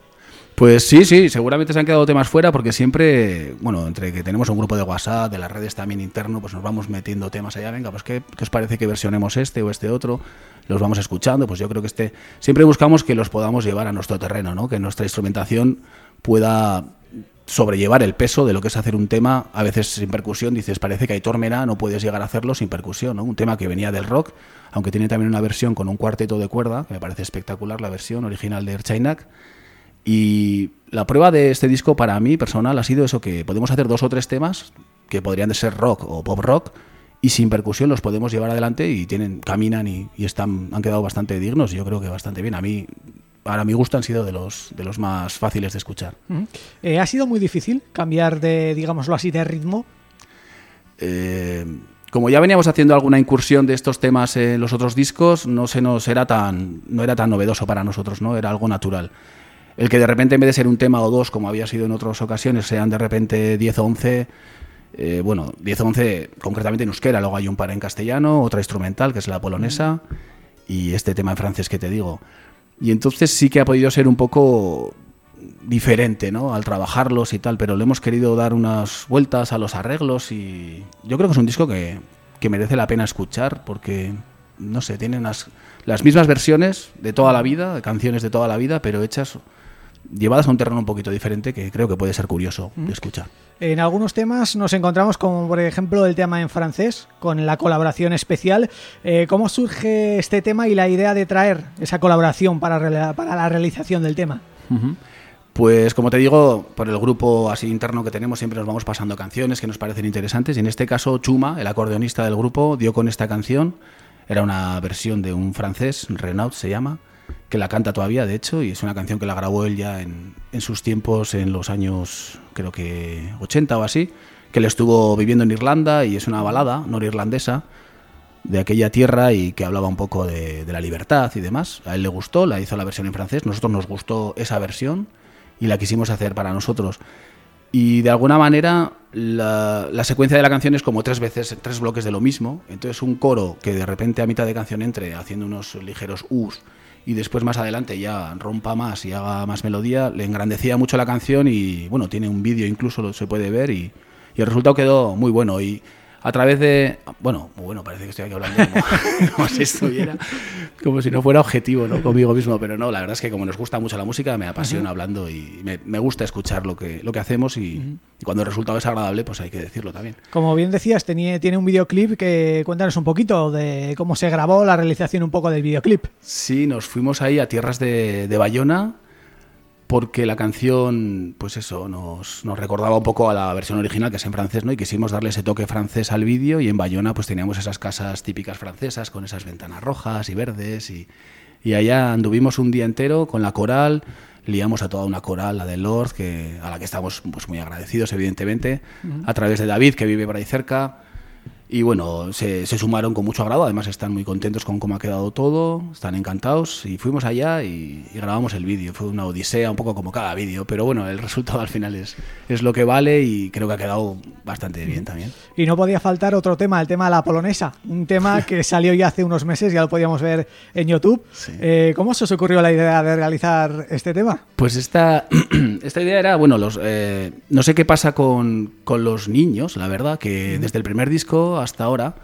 Pues sí, sí, seguramente se han quedado temas fuera porque siempre, bueno, entre que tenemos un grupo de WhatsApp, de las redes también interno, pues nos vamos metiendo temas allá, venga, pues ¿qué, qué os parece que versionemos este o este otro? Los vamos escuchando, pues yo creo que este, siempre buscamos que los podamos llevar a nuestro terreno, ¿no? Que nuestra instrumentación pueda sobrellevar el peso de lo que es hacer un tema, a veces sin percusión, dices, parece que hay Mena no puedes llegar a hacerlo sin percusión, ¿no? Un tema que venía del rock, aunque tiene también una versión con un cuarteto de cuerda, que me parece espectacular la versión original de Erchainak, y la prueba de este disco para mí personal ha sido eso, que podemos hacer dos o tres temas que podrían de ser rock o pop rock, y sin percusión los podemos llevar adelante y tienen caminan y, están han quedado bastante dignos yo creo que bastante bien. A mí para mi gusto han sido de los de los más fáciles de escuchar. Ujú. Eh, ¿Ha sido muy difícil cambiar de, digámoslo así, de ritmo? Eh, como ya veníamos haciendo alguna incursión de estos temas en los otros discos, no se nos era tan no era tan novedoso para nosotros, ¿no? Era algo natural. El que de repente en vez de ser un tema o dos, como había sido en otras ocasiones, sean de repente 10 o 11, eh, bueno, 10 o 11 concretamente en euskera, luego hay un par en castellano, otra instrumental, que es la polonesa, y este tema en francés que te digo. Y entonces sí que ha podido ser un poco diferente, ¿no? Al trabajarlos y tal, pero le hemos querido dar unas vueltas a los arreglos y yo creo que es un disco que, que merece la pena escuchar porque, no sé, tienen las, las mismas versiones de toda la vida, de canciones de toda la vida, pero hechas, llevadas a un terreno un poquito diferente que creo que puede ser curioso de escuchar. En algunos temas nos encontramos como por ejemplo el tema en francés con la colaboración especial. Eh, ¿Cómo surge este tema y la idea de traer esa colaboración para, la realización del tema? Pues como te digo, por el grupo así interno que tenemos siempre nos vamos pasando canciones que nos parecen interesantes y en este caso Chuma, el acordeonista del grupo, dio con esta canción. Era una versión de un francés, Renaud se llama, que la canta todavía de hecho y es una canción que la grabó él ya en, en sus tiempos en los años creo que 80 o así, que él estuvo viviendo en Irlanda y es una balada norirlandesa de aquella tierra y que hablaba un poco de, de la libertad y demás. A él le gustó, la hizo la versión en francés, nosotros nos gustó esa versión y la quisimos hacer para nosotros. Y de alguna manera la, la secuencia de la canción es como tres veces, tres bloques de lo mismo. Entonces un coro que de repente a mitad de canción entre haciendo unos ligeros us y después más adelante ya rompa más y haga más melodía, le engrandecía mucho la canción y bueno, tiene un vídeo incluso, se puede ver y, y el resultado quedó muy bueno. Y a través de. Bueno, muy bueno, parece que estoy aquí hablando como, como si estuviera. Como si no fuera objetivo, ¿no? Conmigo mismo, pero no, la verdad es que como nos gusta mucho la música, me apasiona hablando y me, me gusta escuchar lo que, lo que hacemos y, y cuando el resultado es agradable, pues hay que decirlo también. Como bien decías, tenía, tiene un videoclip que cuéntanos un poquito de cómo se grabó, la realización un poco del videoclip. Sí, nos fuimos ahí a tierras de, de Bayona porque la canción, pues eso, nos, nos recordaba un poco a la versión original, que es en francés, ¿no? Y quisimos darle ese toque francés al vídeo y en Bayona pues teníamos esas casas típicas francesas con esas ventanas rojas y verdes y, y allá anduvimos un día entero con la coral, liamos a toda una coral, la de Lord, que, a la que estamos pues, muy agradecidos, evidentemente, a través de David, que vive por ahí cerca. Y bueno, se, se sumaron con mucho agrado, además están muy contentos con cómo ha quedado todo, están encantados y fuimos allá y, y grabamos el vídeo. Fue una odisea, un poco como cada vídeo, pero bueno, el resultado al final es, es lo que vale y creo que ha quedado bastante bien también. Y no podía faltar otro tema, el tema de la polonesa. Un tema que salió ya hace unos meses, ya lo podíamos ver en YouTube. Eh, ¿Cómo se os ocurrió la idea de realizar este tema? Pues esta, esta idea era, bueno, los, eh, no sé qué pasa con, con los niños, la verdad, que desde el primer disco hasta ahora,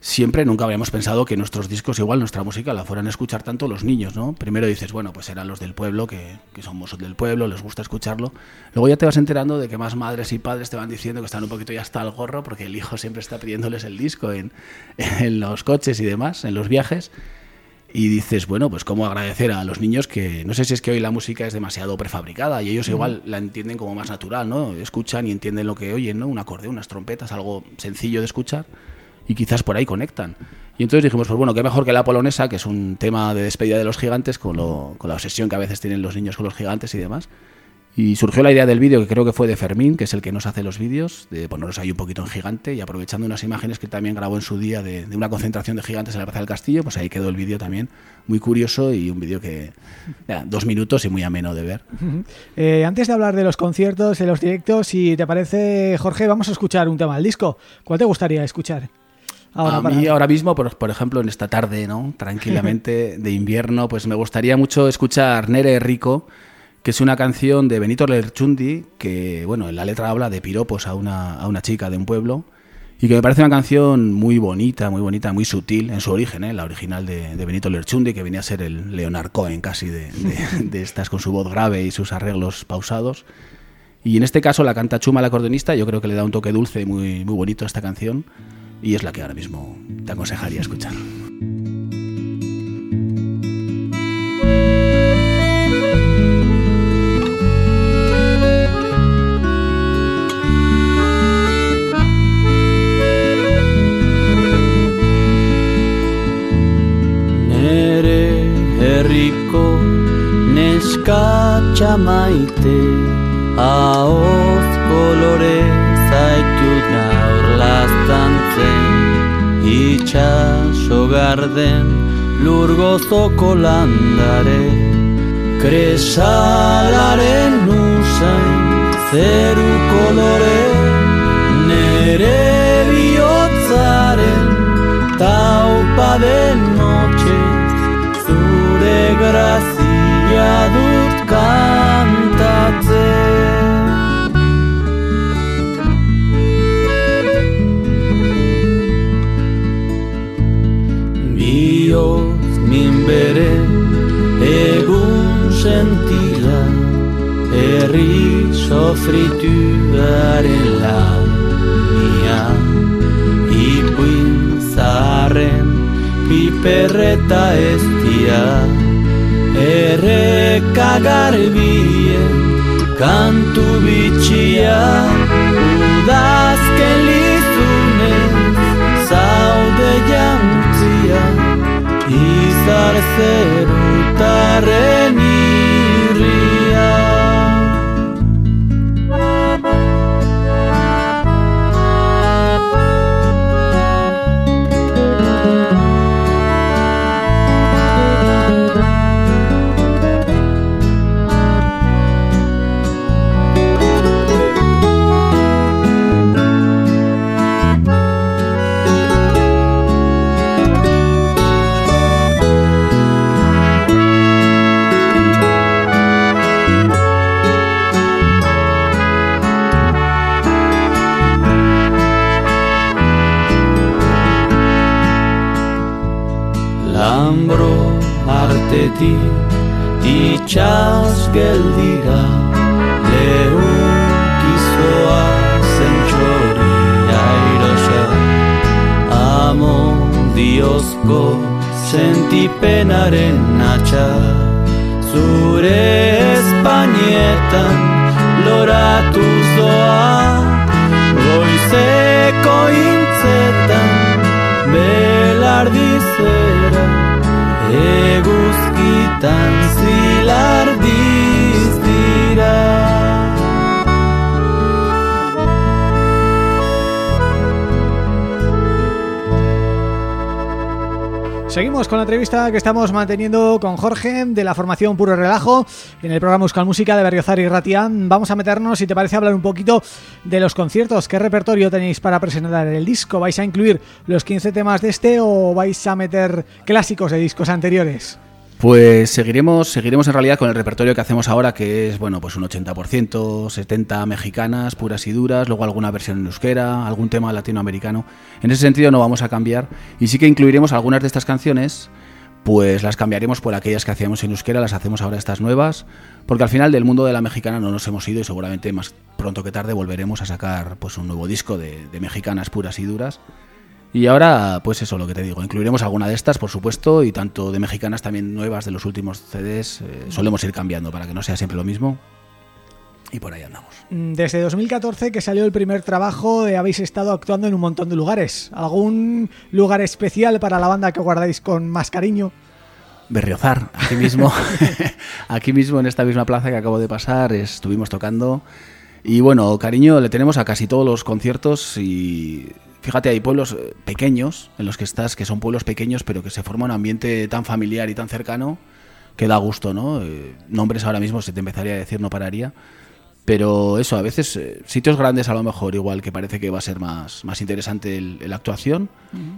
siempre nunca habríamos pensado que nuestros discos, igual nuestra música, la fueran a escuchar tanto los niños, ¿no? Primero dices, bueno, pues eran los del pueblo, que, que somos del pueblo, les gusta escucharlo. Luego ya te vas enterando de que más madres y padres te van diciendo que están un poquito ya hasta el gorro, porque el hijo siempre está pidiéndoles el disco en, en los coches y demás, en los viajes. Y dices, bueno, pues cómo agradecer a los niños que no sé si es que hoy la música es demasiado prefabricada y ellos igual la entienden como más natural, ¿no? Escuchan y entienden lo que oyen, ¿no? Un acordeón, unas trompetas, algo sencillo de escuchar. y quizás por ahí conectan. Y entonces dijimos, pues bueno, qué mejor que la polonesa, que es un tema de despedida de los gigantes, con, lo- con la obsesión que a veces tienen los niños con los gigantes y demás. Y surgió la idea del vídeo, que creo que fue de Fermín, que es el que nos hace los vídeos, de ponernos ahí un poquito en gigante y aprovechando unas imágenes que también grabó en su día de, de una concentración de gigantes en la Plaza del Castillo, pues ahí quedó el vídeo también, muy curioso y un vídeo que, dos minutos y muy ameno de ver. Eh, antes de hablar de los conciertos, de los directos, si te parece, Jorge, vamos a escuchar un tema del disco. ¿Cuál te gustaría escuchar? Ahora, a para- mí ahora mismo, por, por ejemplo, en esta tarde, ¿no? Tranquilamente, de invierno, pues me gustaría mucho escuchar Nere Rico, que es una canción de Benito Lerchundi, que, bueno, en la letra habla de piropos a una, a una chica de un pueblo, y que me parece una canción muy bonita, muy bonita, muy sutil en su origen, ¿eh? la original de, de Benito Lerchundi, que venía a ser el Leonard Cohen casi de, de- de estas con su voz grave y sus arreglos pausados. Y en este caso la canta Chuma, la acordeonista, yo creo que le da un toque dulce y muy, muy bonito a esta canción, y es la que ahora mismo te aconsejaría escuchar. Herriko neskatxa maite Ahoz kolore zaitut gaur laztantzen. Itxaso garden lur gozoko landare Kresalaren usain zeru kolore Nere bihotzaren taupa den Zure grazia dut kantatzen. Bihotz minbere egun sentila Herri sofrituaren lania Ipuin zaharren piperreta eztia Erreka garbien kantu bitxia Udazken lizunez zaude jantzia Izar zerutaren itxas geldira Leukizoa zentxori airosa. Amo diozko sentipenaren atxa Zure espainetan loratu zoa. Goizeko intzetan belardizera Eguzkitan Seguimos con la entrevista que estamos manteniendo con Jorge de la formación Puro Relajo en el programa Euskal Música de Berriozar y Ratia. Vamos a meternos, si te parece, a hablar un poquito de los conciertos. ¿Qué repertorio tenéis para presentar el disco? ¿Vais a incluir los 15 temas de este o vais a meter clásicos de discos anteriores? Pues seguiremos, seguiremos en realidad con el repertorio que hacemos ahora, que es bueno, pues un 80%, 70 mexicanas, puras y duras, luego alguna versión en euskera, algún tema latinoamericano. En ese sentido no vamos a cambiar y sí que incluiremos algunas de estas canciones, pues las cambiaremos por aquellas que hacíamos en euskera, las hacemos ahora estas nuevas, porque al final del mundo de la mexicana no nos hemos ido y seguramente más pronto que tarde volveremos a sacar pues un nuevo disco de, de mexicanas puras y duras. Y ahora, pues eso, lo que te digo, incluiremos alguna de estas, por supuesto, y tanto de mexicanas también nuevas de los últimos CDs, eh, solemos ir cambiando para que no sea siempre lo mismo. y por ahí andamos. Mm, Desde 2014 que salió el primer trabajo eh, habéis estado actuando en un montón de lugares. ¿Algún lugar especial para la banda que guardáis con más cariño? Berriozar, aquí mismo, aquí mismo en esta misma plaza que acabo de pasar, estuvimos tocando y bueno, cariño le tenemos a casi todos los conciertos y fíjate, hay pueblos eh, pequeños en los que estás, que son pueblos pequeños pero que se forma un ambiente tan familiar y tan cercano que da gusto, ¿no? Eh, nombres ahora mismo, si te empezaría a decir, no pararía. Pero eso, a veces eh, sitios grandes a lo mejor igual que parece que va a ser más, más interesante la actuación,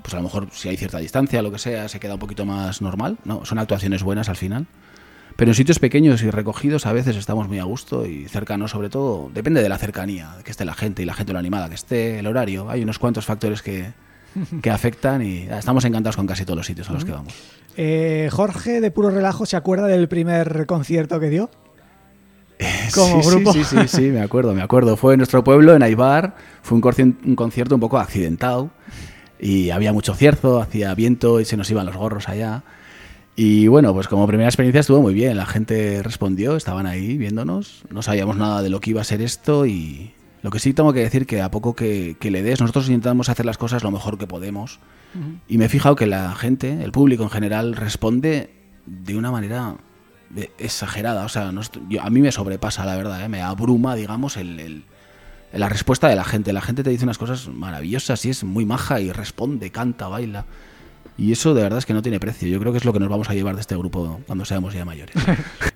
pues a lo mejor si hay cierta distancia, lo que sea, se queda un poquito más normal, ¿no? Son actuaciones buenas al final. Pero en sitios pequeños y recogidos a veces estamos muy a gusto y cercanos sobre todo, depende de la cercanía, que esté la gente y la gente lo animada que esté, el horario, hay unos cuantos factores que, que afectan y ah, estamos encantados con casi todos los sitios a los que vamos. Eh, Jorge, de puro relajo, ¿se acuerda del primer concierto que dio? Como sí, grupo. Sí, sí, sí, sí, me acuerdo, me acuerdo. Fue en nuestro pueblo, en Aibar, fue un, concien- un concierto un poco accidentado y había mucho cierzo, hacía viento y se nos iban los gorros allá. Y bueno, pues como primera experiencia estuvo muy bien, la gente respondió, estaban ahí viéndonos, no sabíamos nada de lo que iba a ser esto y lo que sí tengo que decir que a poco que, que le des, nosotros intentamos hacer las cosas lo mejor que podemos y me he fijado que la gente, el público en general, responde de una manera exagerada. O sea, no est- yo- a mí me sobrepasa, la verdad, ¿eh? me abruma, digamos, el, el- la respuesta de la gente. La gente te dice unas cosas maravillosas y es muy maja y responde, canta, baila. Y eso de verdad es que no tiene precio. Yo creo que es lo que nos vamos a llevar de este grupo cuando seamos ya mayores.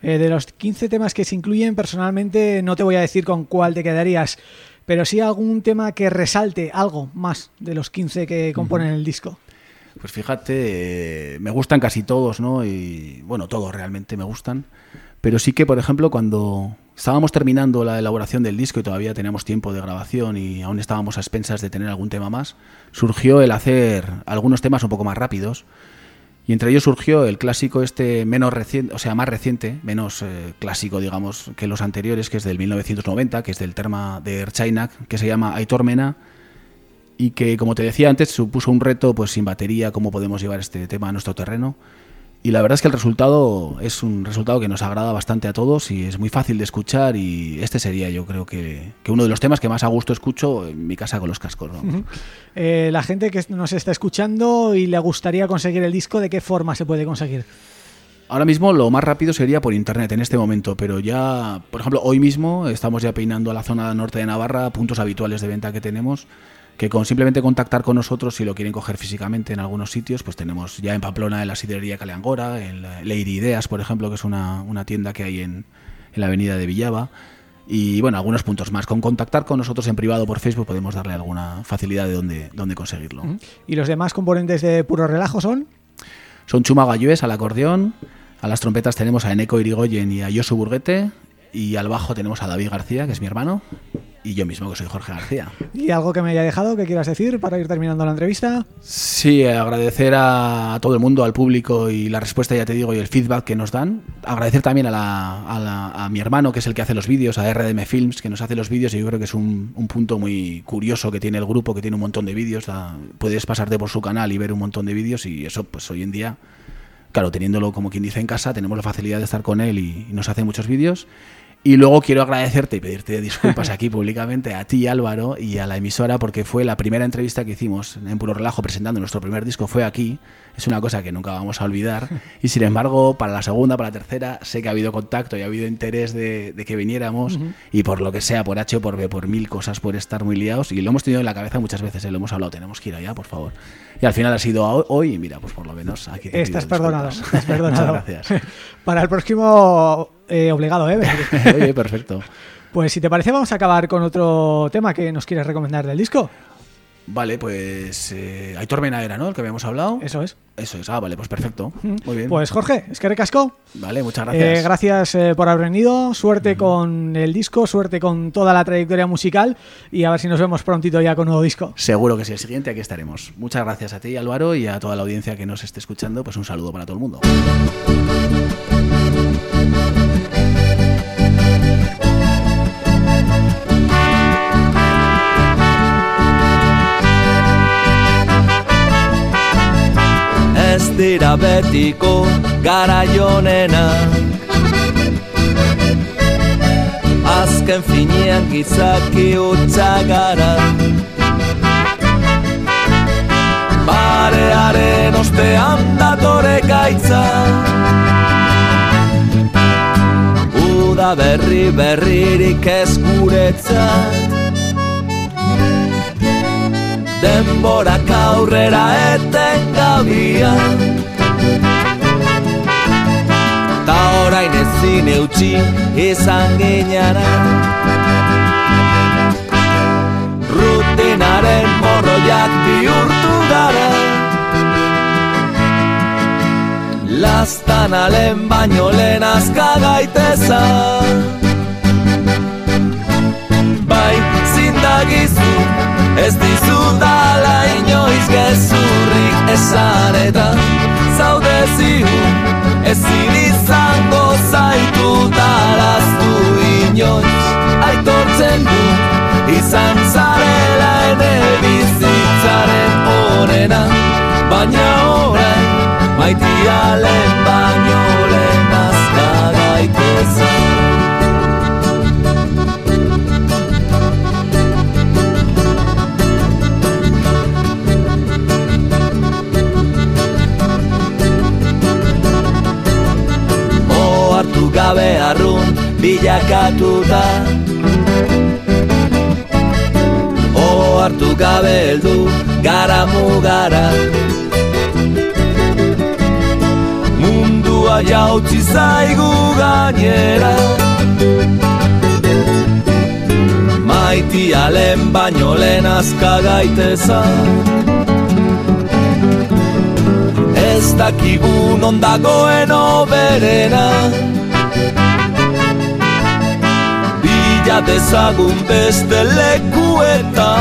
Eh, de los 15 temas que se incluyen, personalmente no te voy a decir con cuál te quedarías, pero sí algún tema que resalte algo más de los 15 que componen el disco. Pues fíjate, eh, me gustan casi todos, ¿no? Y bueno, todos realmente me gustan. Pero sí que, por ejemplo, cuando estábamos terminando la elaboración del disco y todavía teníamos tiempo de grabación y aún estábamos a expensas de tener algún tema más, surgió el hacer algunos temas un poco más rápidos. Y entre ellos surgió el clásico este menos reciente, o sea, más reciente, menos eh, clásico, digamos, que los anteriores, que es del 1990, que es del tema de Erchainak, que se llama Aitor y que, como te decía antes, supuso un reto, pues sin batería, cómo podemos llevar este tema a nuestro terreno. Y la verdad es que el resultado es un resultado que nos agrada bastante a todos y es muy fácil de escuchar y este sería yo creo que, que uno de los temas que más a gusto escucho en mi casa con los cascos. Eh, la gente que nos está escuchando y le gustaría conseguir el disco, ¿de qué forma se puede conseguir? Ahora mismo lo más rápido sería por internet en este momento, pero ya, por ejemplo, hoy mismo estamos ya peinando a la zona norte de Navarra, puntos habituales de venta que tenemos, que con simplemente contactar con nosotros, si lo quieren coger físicamente en algunos sitios, pues tenemos ya en Pamplona, en la sidrería Caleangora, en la Lady Ideas, por ejemplo, que es una, una tienda que hay en, en la avenida de Villava. Y bueno, algunos puntos más. Con contactar con nosotros en privado por Facebook podemos darle alguna facilidad de dónde, dónde conseguirlo. ¿Y los demás componentes de puro relajo son? Son Chuma Gallúes al acordeón, a las trompetas tenemos a Eneco Irigoyen y a Josu Burguete, y al bajo tenemos a David García, que es mi hermano, y yo mismo, que soy Jorge García. ¿Y algo que me haya dejado que quieras decir para ir terminando la entrevista? Sí, agradecer a, todo el mundo, al público y la respuesta, ya te digo, y el feedback que nos dan. Agradecer también a, la- a la- a mi hermano, que es el que hace los vídeos, a RDM Films, que nos hace los vídeos, y yo creo que es un, un punto muy curioso que tiene el grupo, que tiene un montón de vídeos. la- puedes pasarte por su canal y ver un montón de vídeos, y eso, pues hoy en día, claro, teniéndolo como quien dice en casa, tenemos la facilidad de estar con él y, y nos hace muchos vídeos. Y luego quiero agradecerte y pedirte disculpas aquí públicamente a ti, Álvaro, y a la emisora, porque fue la primera entrevista que hicimos en Puro Relajo presentando nuestro primer disco, fue aquí. Es una cosa que nunca vamos a olvidar. Y sin embargo, para la segunda, para la tercera, sé que ha habido contacto y ha habido interés de, de que viniéramos. Y por lo que sea, por H o por B, por mil cosas, por estar muy liados. Y lo hemos tenido en la cabeza muchas veces, ¿eh? lo hemos hablado, tenemos que ir allá, por favor. Y al final ha sido ho- hoy, y mira, pues por lo menos aquí te Estás perdonado, estás perdonado. Muchas gracias. Para el próximo eh, obligado, ¿eh? Oye, perfecto. Pues si te parece vamos a acabar con otro tema que nos quieres recomendar del disco. Vale, pues eh, Aitor Mena era, ¿no? El que habíamos hablado. Eso es. Eso es, ah, vale, pues perfecto. Muy bien. Pues Jorge, es que recasco. vale, muchas gracias. Eh, gracias eh, por haber venido, suerte con el disco, suerte con toda la trayectoria musical y a ver si nos vemos prontito ya con nuevo disco. Seguro que sí, el siguiente aquí estaremos. Muchas gracias a ti, Álvaro, y a toda la audiencia que nos esté escuchando. Pues un saludo para todo el mundo. Ez dira betiko garaionenak Azken finean gizaki utxagara Barearen ostean datore gaitza. Uda berri berririk eskuretzat denborak aurrera eten gabia Ta orain ezin eutxi izan ginara Rutinaren morroiak bihurtu gara. Lastan alen baino lehen azka gaitezan maitialen baino lehen azka gaitezan hartu gabe arrun bilakatuta. O hartu gabe heldu gara mugara Mundua jautzi zaigu gainera. Maiti alen baino lehen azka gaitezan ez dakigun ondagoen oberena Bila dezagun beste lekuetan.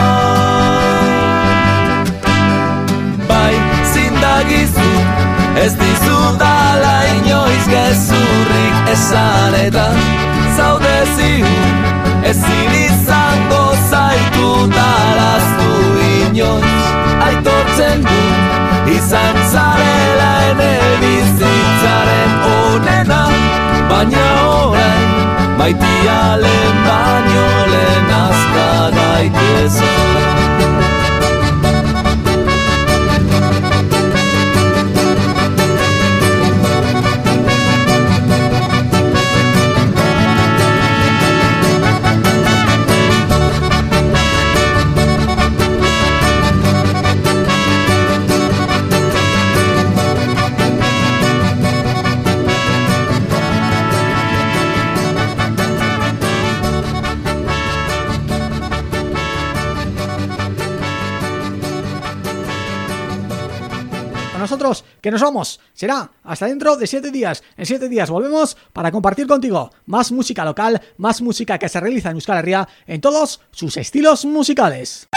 Bai, zindagizu, ez dizudala inoiz gezurrik esan eta Zaude zihu, ezin izango zaitu dalaztu inoiz. Aitortzen du, izan zarela ene bizitzaren onena Baina orain, maitialen baino lehen azka gaitezan que nos vamos. Será hasta dentro de siete días. En siete días volvemos para compartir contigo más música local, más música que se realiza en Euskal Herria en todos sus estilos musicales.